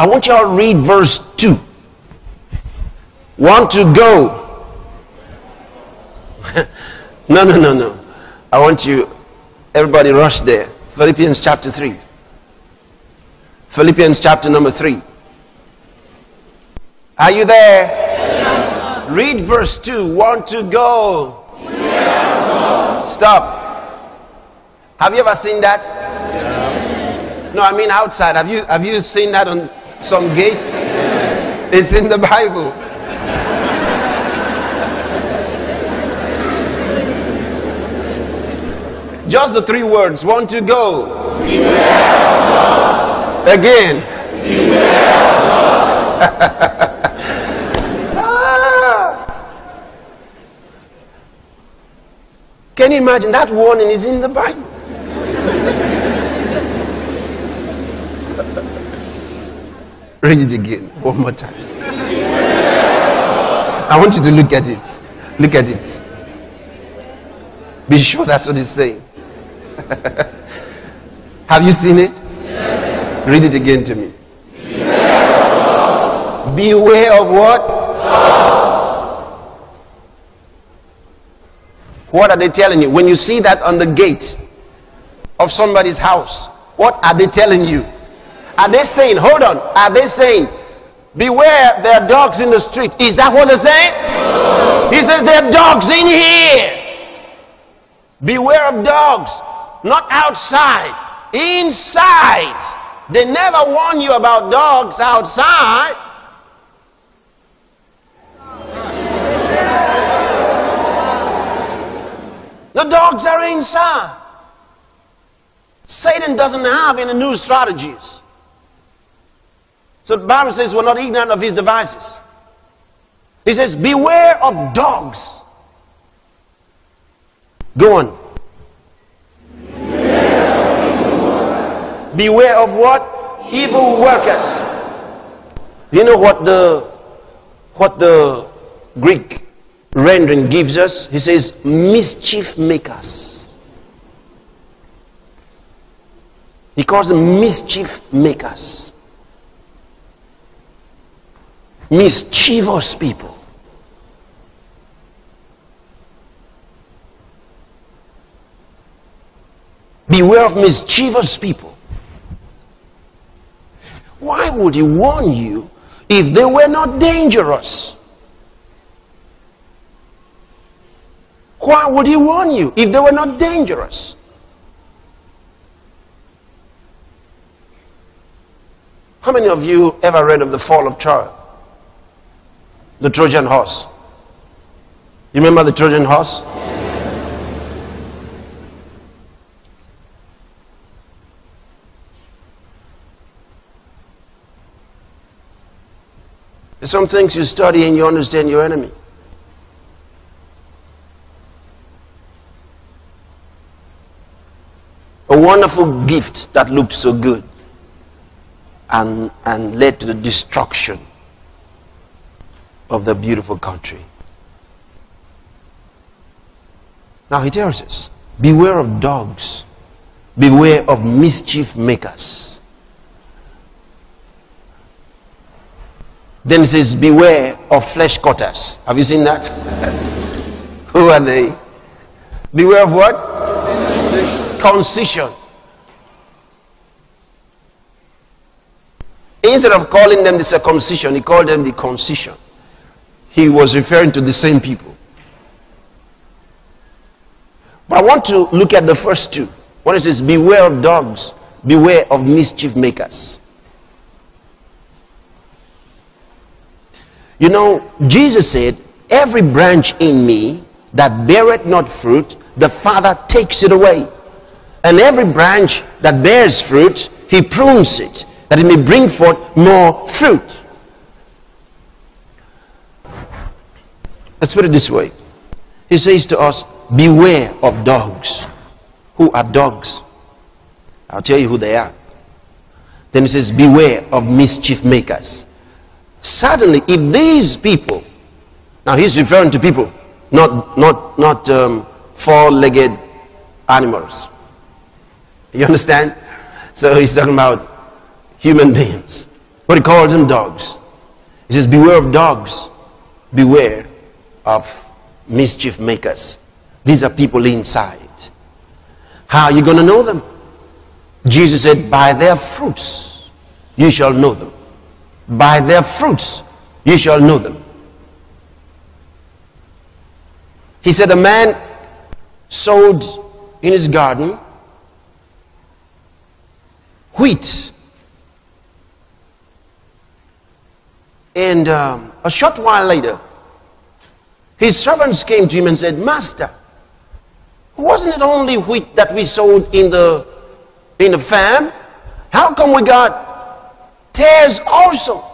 I want you all to read verse 2. Want to go. [laughs] no, no, no, no. I want you, everybody rush there. Philippians chapter 3. Philippians chapter number 3. Are you there? Yes, Read verse 2. Want to go. Stop. Have you ever seen that? No, I mean outside. Have you, have you seen that on some gates? It's in the Bible. Just the three words. One to go. Again. [laughs] Ah. Can you imagine that warning is in the Bible? Read it again, one more time. I want you to look at it. Look at it. Be sure that's what it's saying. [laughs] Have you seen it? Yes. Read it again to me. Beware of, what? What are they telling you? When you see that on the gate of somebody's house, what are they telling you? Are they saying, hold on, are they saying, beware, there are dogs in the street? Is that what they're saying? He says, there are dogs in here. Beware of dogs, not outside, inside. They never warn you about dogs outside. The dogs are inside. Satan doesn't have any new strategies. So the Bible says we're not ignorant of his devices. He says, Beware of dogs. Go on. Beware of what? Evil workers. Do you know what the what the Greek rendering gives us? He says mischief makers. He calls them mischief makers. Mischievous people. Beware of mischievous people. Why would he warn you if they were not dangerous? Why would he warn you if they were not dangerous? How many of you ever read of the fall of Troy? The Trojan horse. You remember the Trojan horse? There's some things you study and you understand your enemy. A wonderful gift that looked so good and, and led to the destruction of the beautiful country. Now he tells us, beware of dogs, beware of mischief makers. Then he says, beware of flesh cutters. Have you seen that? [laughs] Who are they? Beware of what? Concision. Instead of calling them the circumcision, he called them the concision he was referring to the same people. But I want to look at the first two. One it says, Beware of dogs, beware of mischief makers. You know, Jesus said, Every branch in me that beareth not fruit, the Father takes it away. And every branch that bears fruit, he prunes it, that it may bring forth more fruit. Let's put it this way. He says to us, beware of dogs. Who are dogs? I'll tell you who they are. Then he says, beware of mischief makers. Suddenly, if these people, now he's referring to people, not, not, not um, four-legged animals. You understand? So he's talking about human beings. But he calls them dogs. He says, beware of dogs. Beware of mischief makers. These are people inside. How are you going to know them? Jesus said, By their fruits you shall know them. By their fruits you shall know them. He said, A man sowed in his garden wheat. And um, a short while later, his servants came to him and said, Master, wasn't it only wheat that we sowed in the, in the farm? How come we got tares also?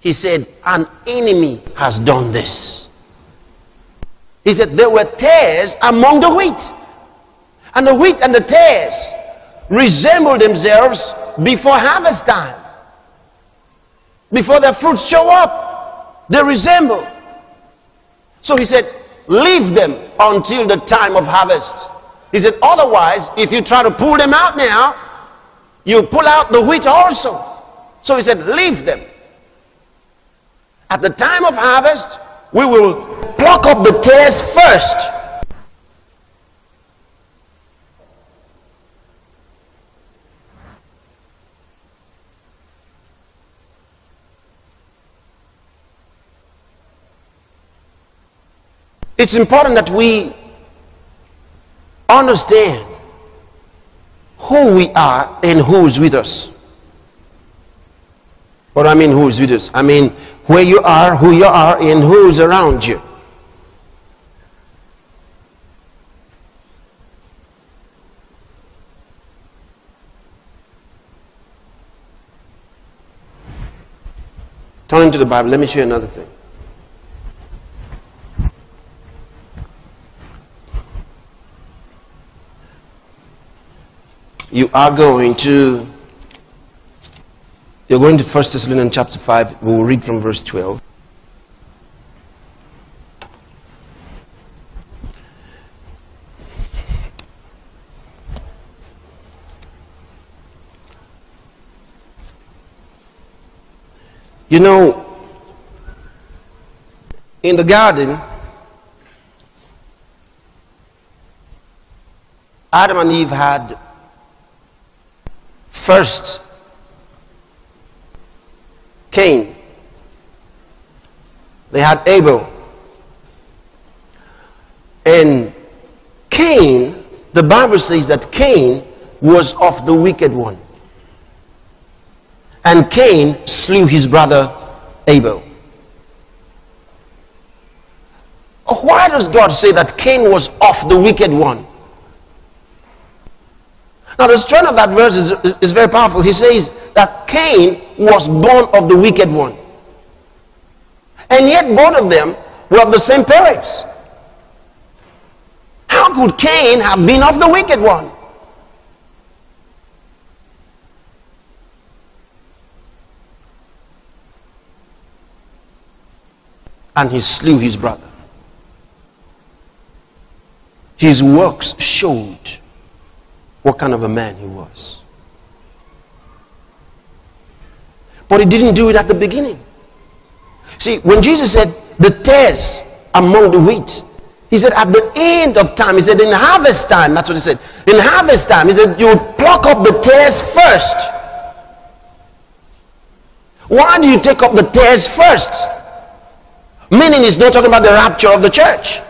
He said, An enemy has done this. He said, There were tares among the wheat. And the wheat and the tares resemble themselves before harvest time. Before their fruits show up, they resemble. So he said, Leave them until the time of harvest. He said, Otherwise, if you try to pull them out now, you pull out the wheat also. So he said, Leave them. At the time of harvest, we will pluck up the tares first. It's important that we understand who we are and who is with us. What I mean, who is with us? I mean, where you are, who you are, and who is around you. Turn into the Bible. Let me show you another thing. You are going to you're going to 1 Thessalonians chapter 5. We will read from verse 12. You know, in the garden, Adam and Eve had first Cain. They had Abel. And Cain, the Bible says that Cain was of the wicked one. And Cain slew his brother Abel. Why does God say that Cain was of the wicked one? Now, the strength of that verse is, is, is very powerful. He says that Cain was born of the wicked one. And yet, both of them were of the same parents. How could Cain have been of the wicked one? And he slew his brother. His works showed what kind of a man he was. But he didn't do it at the beginning. See, when Jesus said, the tares among the wheat, he said, at the end of time, he said, in harvest time, that's what he said. In harvest time, he said, you would pluck up the tares first. Why do you take up the tares first? Meaning, he's not talking about the rapture of the church.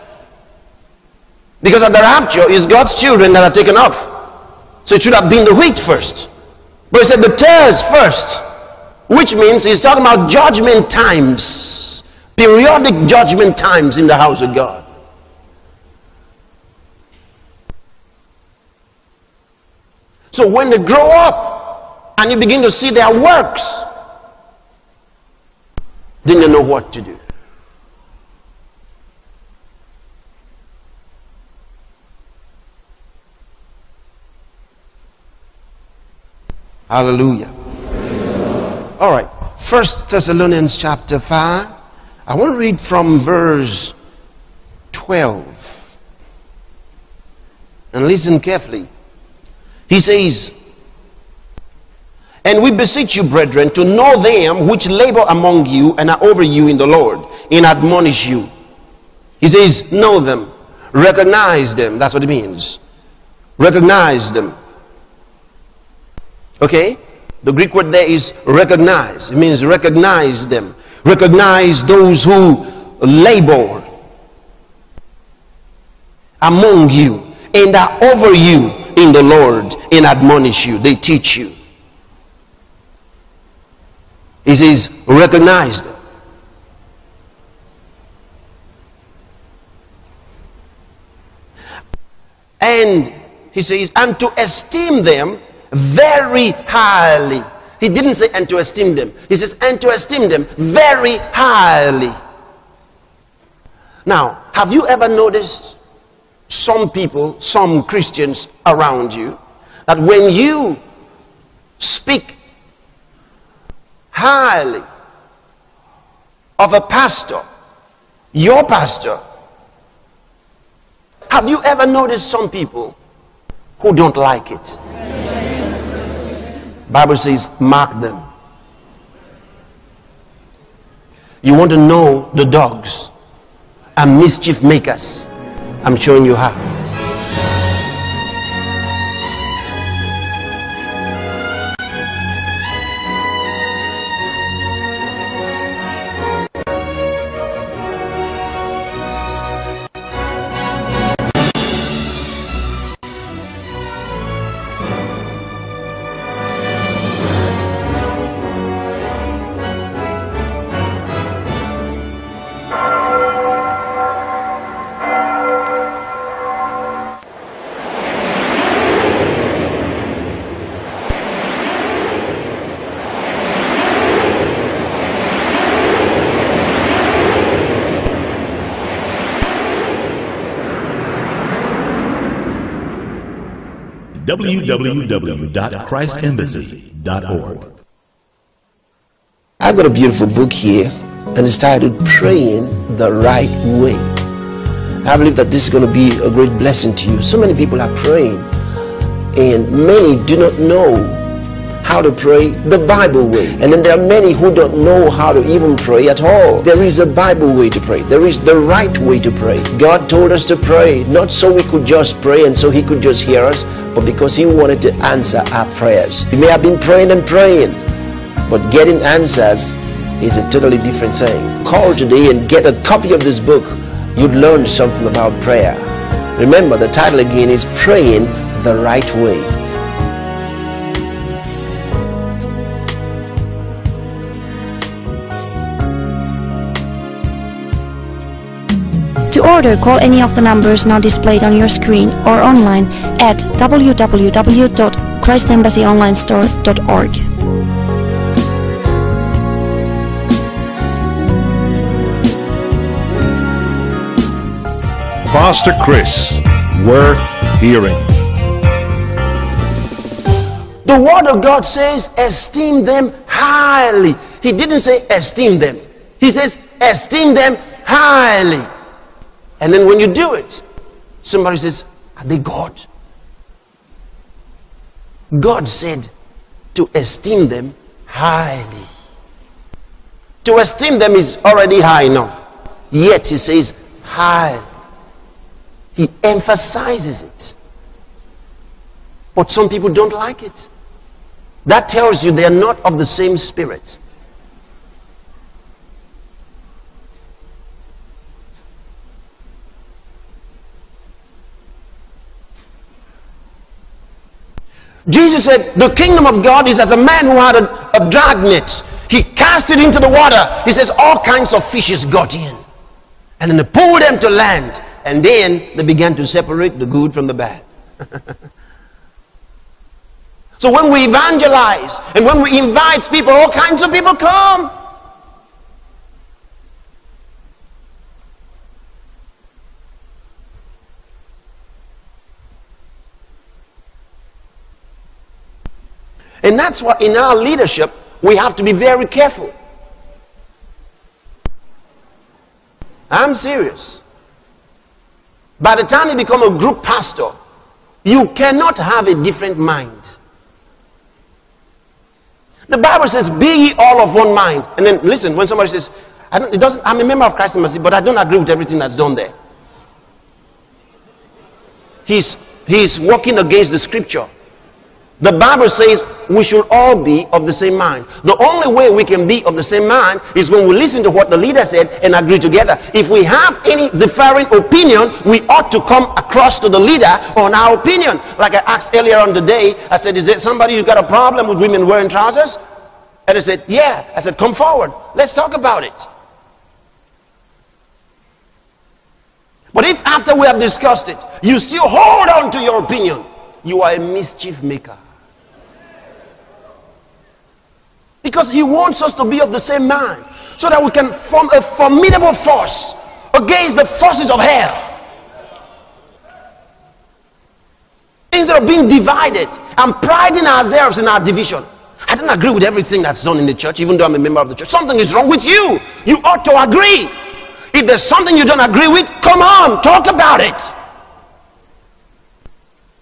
Because at the rapture is God's children that are taken off. So it should have been the wheat first. But he said the tares first, which means he's talking about judgment times, periodic judgment times in the house of God. So when they grow up and you begin to see their works, then you know what to do. Hallelujah. All right. First Thessalonians chapter 5. I want to read from verse 12. And listen carefully. He says, And we beseech you, brethren, to know them which labor among you and are over you in the Lord, and admonish you. He says, Know them, recognize them. That's what it means. Recognize them. Okay? The Greek word there is recognize. It means recognize them. Recognize those who labor among you and are over you in the Lord and admonish you. They teach you. He says, recognize them. And he says, and to esteem them very highly. He didn't say and to esteem them. He says and to esteem them very highly. Now, have you ever noticed some people, some Christians around you, that when you speak highly of a pastor, your pastor, have you ever noticed some people who don't like it? Bible says, mark them. You want to know the dogs and mischief makers. I'm showing you how. www.christembassy.org. I've got a beautiful book here, and it's titled Praying the Right Way. I believe that this is going to be a great blessing to you. So many people are praying, and many do not know how to pray the Bible way. And then there are many who don't know how to even pray at all. There is a Bible way to pray. There is the right way to pray. God told us to pray, not so we could just pray and so he could just hear us, but because he wanted to answer our prayers. We may have been praying and praying, but getting answers is a totally different thing. Call today and get a copy of this book. You'd learn something about prayer. Remember, the title again is Praying the Right Way. Order, call any of the numbers now displayed on your screen or online at www.christembassyonlinestore.org. Pastor Chris, worth hearing. The word of God says, esteem them highly. He didn't say esteem them. He says, esteem them highly. And then when you do it, somebody says, Are they God? God said to esteem them highly. To esteem them is already high enough. Yet he says highly. He emphasizes it. But some people don't like it. That tells you they are not of the same spirit. Jesus said, The kingdom of God is as a man who had a, a drag net. He cast it into the water. He says, All kinds of fishes got in. And then they pulled them to land. And then they began to separate the good from the bad. [laughs] so when we evangelize and when we invite people, all kinds of people come. And that's why in our leadership, we have to be very careful. I'm serious. By the time you become a group pastor, you cannot have a different mind. The Bible says, Be ye all of one mind. And then listen, when somebody says, I don't, it doesn't, I'm a member of Christ Embassy, but I don't agree with everything that's done there. He's, he's working against the scripture. The Bible says we should all be of the same mind. The only way we can be of the same mind is when we listen to what the leader said and agree together. If we have any differing opinion, we ought to come across to the leader on our opinion. Like I asked earlier on the day, I said, Is there somebody who got a problem with women wearing trousers? And he said, Yeah. I said, Come forward. Let's talk about it. But if after we have discussed it, you still hold on to your opinion, you are a mischief maker. Because he wants us to be of the same mind so that we can form a formidable force against the forces of hell. Instead of being divided and priding ourselves in our division. I don't agree with everything that's done in the church, even though I'm a member of the church. Something is wrong with you. You ought to agree. If there's something you don't agree with, come on, talk about it.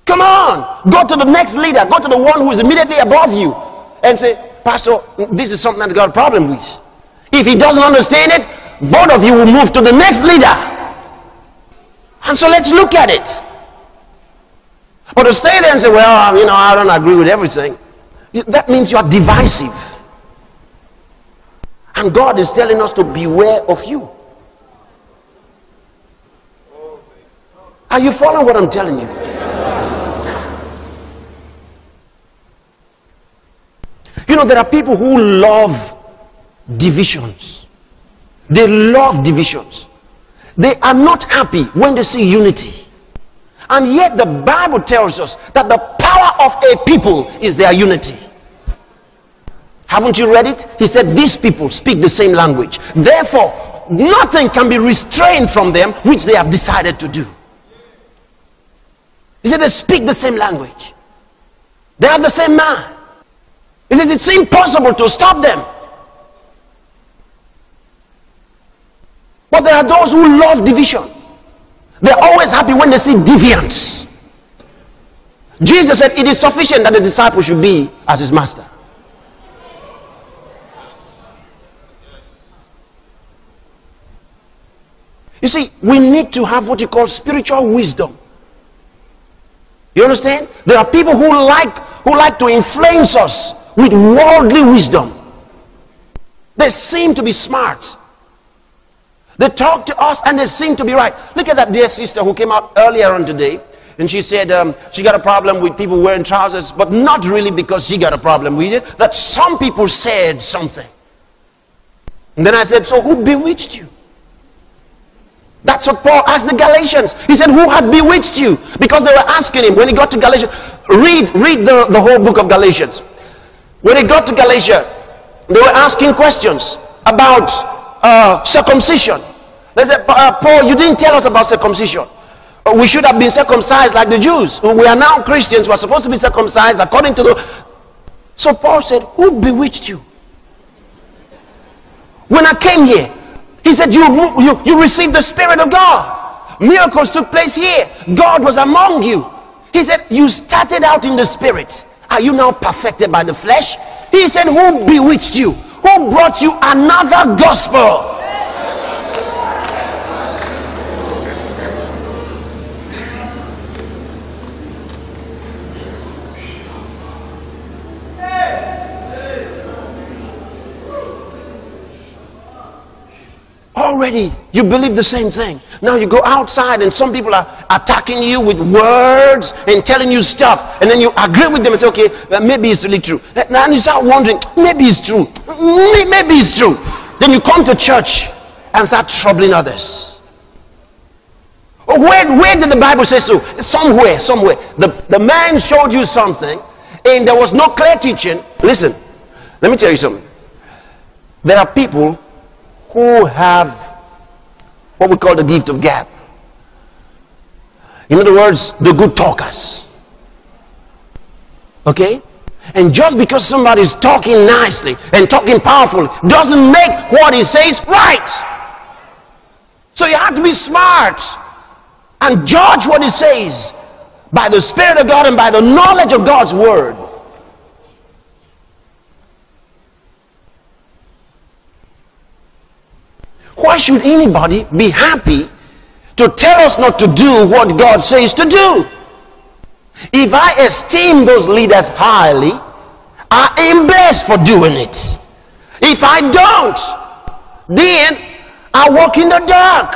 Come on, go to the next leader, go to the one who is immediately above you, and say, Pastor, this is something that got a problem with. If he doesn't understand it, both of you will move to the next leader. And so let's look at it. But to stay there and say, well, um, you know, I don't agree with everything, that means you are divisive. And God is telling us to beware of you. Are you following what I'm telling you? You know, there are people who love divisions. They love divisions. They are not happy when they see unity. And yet the Bible tells us that the power of a people is their unity. Haven't you read it? He said, These people speak the same language. Therefore, nothing can be restrained from them which they have decided to do. He said, They speak the same language, they have the same mind. He says, It's impossible to stop them. But there are those who love division. They're always happy when they see deviance. Jesus said, It is sufficient that the disciple should be as his master. You see, we need to have what you call spiritual wisdom. You understand? There are people who like who like to influence us with worldly wisdom. They seem to be smart. They talk to us and they seem to be right. Look at that dear sister who came out earlier on today. And she said um, she got a problem with people wearing trousers, but not really because she got a problem with it. That some people said something. And then I said, So who bewitched you? That's what Paul asked the Galatians. He said, Who had bewitched you? Because they were asking him when he got to Galatians. Read, read the, the whole book of Galatians. When he got to Galatia, they were asking questions about uh, circumcision. They said, uh, Paul, you didn't tell us about circumcision. Uh, we should have been circumcised like the Jews. We are now Christians. We're supposed to be circumcised according to the. So Paul said, Who bewitched you? When I came here, he said, You, you, you received the Spirit of God. Miracles took place here. God was among you. He said, You started out in the Spirit. Are you now perfected by the flesh? He said, Who bewitched you? Who brought you another gospel? Already you believe the same thing. Now you go outside and some people are attacking you with words and telling you stuff. And then you agree with them and say, okay, maybe it's really true. Now you start wondering, maybe it's true. Maybe it's true. Then you come to church and start troubling others. Oh, where, where did the Bible say so? Somewhere, somewhere. The, the man showed you something and there was no clear teaching. Listen, let me tell you something. There are people who have what we call the gift of gab. In other words, the good talkers. Okay? And just because somebody is talking nicely and talking powerfully doesn't make what he says right. So you have to be smart and judge what he says by the Spirit of God and by the knowledge of God's Word. Why should anybody be happy to tell us not to do what God says to do? If I esteem those leaders highly, I am blessed for doing it. If I don't, then I walk in the dark.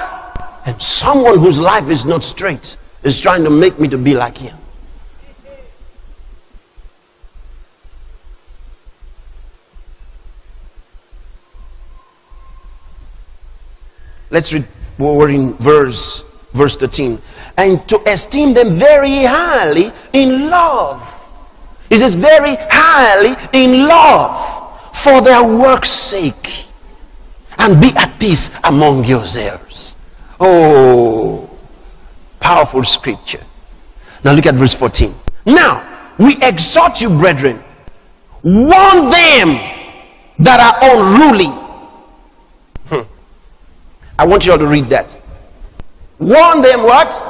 And someone whose life is not straight is trying to make me to be like him. Let's read we're in verse verse 13. And to esteem them very highly in love. He says, very highly in love for their work's sake. And be at peace among yourselves. Oh, powerful scripture. Now look at verse 14. Now, we exhort you, brethren, warn them that are unruly. I want you all to read that. Warn them what?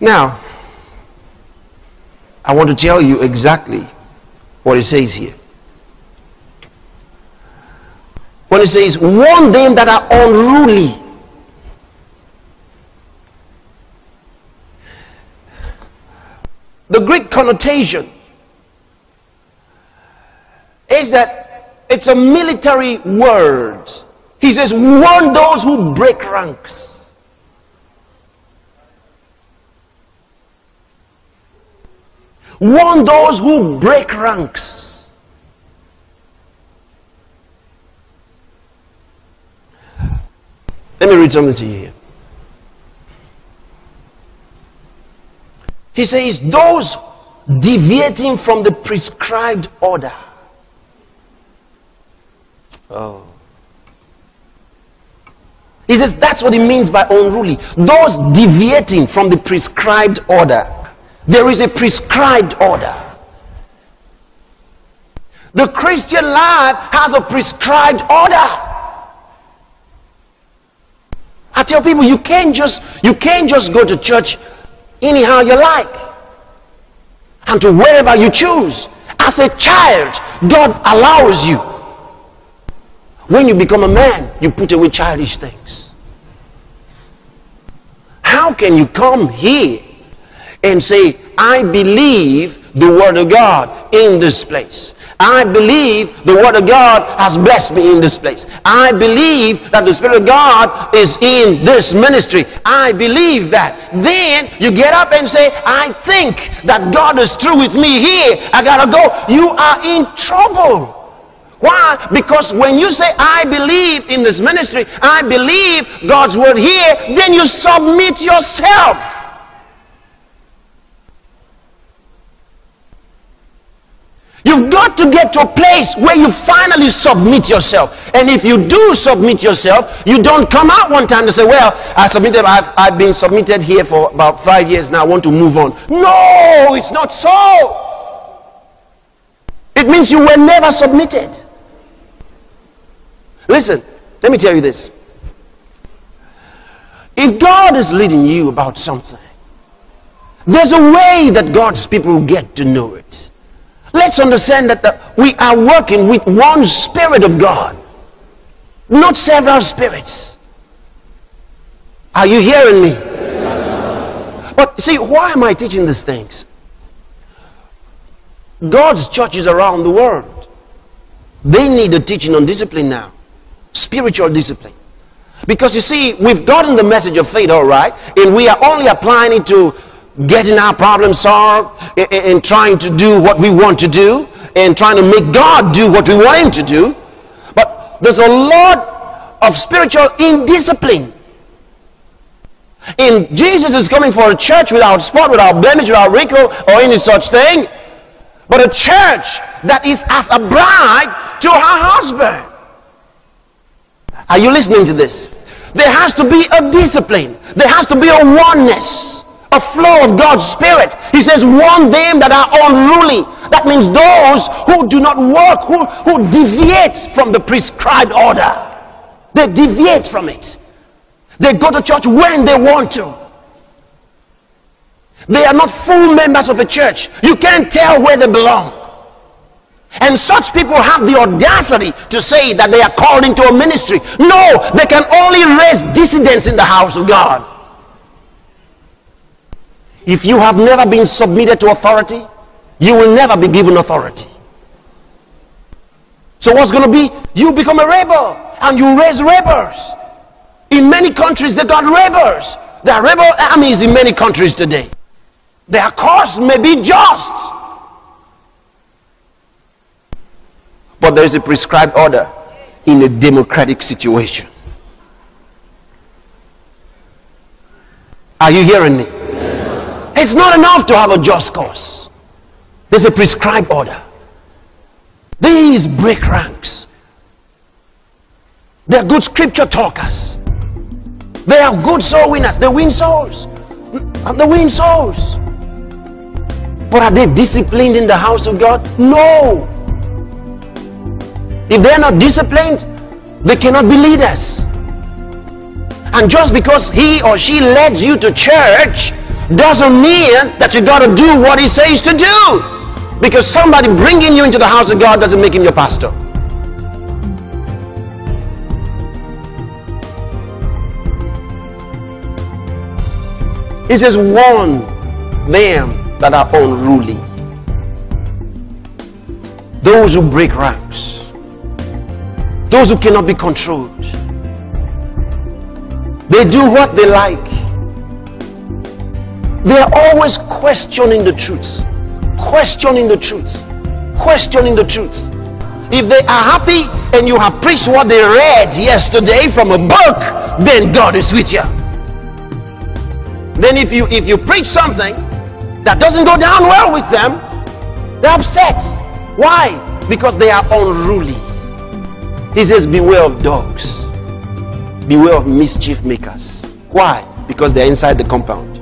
Now, I want to tell you exactly what it says here. When it says, warn them that are unruly. The Greek connotation is that it's a military word. He says, warn those who break ranks. Warn those who break ranks. Let me read something to you here. He says, those deviating from the prescribed order. Oh. He says that's what he means by unruly. Those deviating from the prescribed order. There is a prescribed order. The Christian life has a prescribed order. I tell people you can't just you can't just go to church anyhow you like and to wherever you choose. As a child, God allows you. When you become a man, you put away childish things. How can you come here and say, I believe the word of God in this place. I believe the word of God has blessed me in this place. I believe that the Spirit of God is in this ministry. I believe that. Then you get up and say, I think that God is through with me here. I gotta go. You are in trouble. Why? Because when you say, I believe in this ministry, I believe God's word here, then you submit yourself. You've got to get to a place where you finally submit yourself. And if you do submit yourself, you don't come out one time to say, Well, I submitted, I've, I've been submitted here for about five years now, I want to move on. No, it's not so. It means you were never submitted. Listen, let me tell you this. If God is leading you about something, there's a way that God's people get to know it. Let's understand that the, we are working with one Spirit of God, not several spirits. Are you hearing me? But see, why am I teaching these things? God's churches around the world, they need a teaching on discipline now, spiritual discipline. Because you see, we've gotten the message of faith, all right, and we are only applying it to getting our problems solved and, trying to do what we want to do and trying to make God do what we want him to do. But there's a lot of spiritual indiscipline. And Jesus is coming for a church without spot, without blemish, without wrinkle, or any such thing. But a church that is as a bride to her husband. Are you listening to this? There has to be a discipline. There has to be a oneness a flow of God's Spirit. He says, warn them that are unruly. That means those who do not work, who, who deviate from the prescribed order. They deviate from it. They go to church when they want to. They are not full members of a church. You can't tell where they belong. And such people have the audacity to say that they are called into a ministry. No, they can only raise dissidents in the house of God. If you have never been submitted to authority, you will never be given authority. So what's going to be? You become a rebel and you raise rebels. In many countries, they got rebels. There are rebel armies in many countries today. Their cause may be just. But there is a prescribed order in a democratic situation. Are you hearing me? It's not enough to have a just cause. There's a prescribed order. These break ranks. They're good scripture talkers. They are good soul winners. They win souls. And they win souls. But are they disciplined in the house of God? No. If they're not disciplined, they cannot be leaders. And just because he or she leads you to church doesn't mean that you got to do what he says to do. Because somebody bringing you into the house of God doesn't make him your pastor. He says, warn them that are unruly. Those who break ranks. Those who cannot be controlled. They do what they like. They are always questioning the truth. Questioning the truth. Questioning the truth. If they are happy and you have preached what they read yesterday from a book, then God is with you. Then if you if you preach something that doesn't go down well with them, they're upset. Why? Because they are unruly. He says, Beware of dogs, beware of mischief makers. Why? Because they're inside the compound.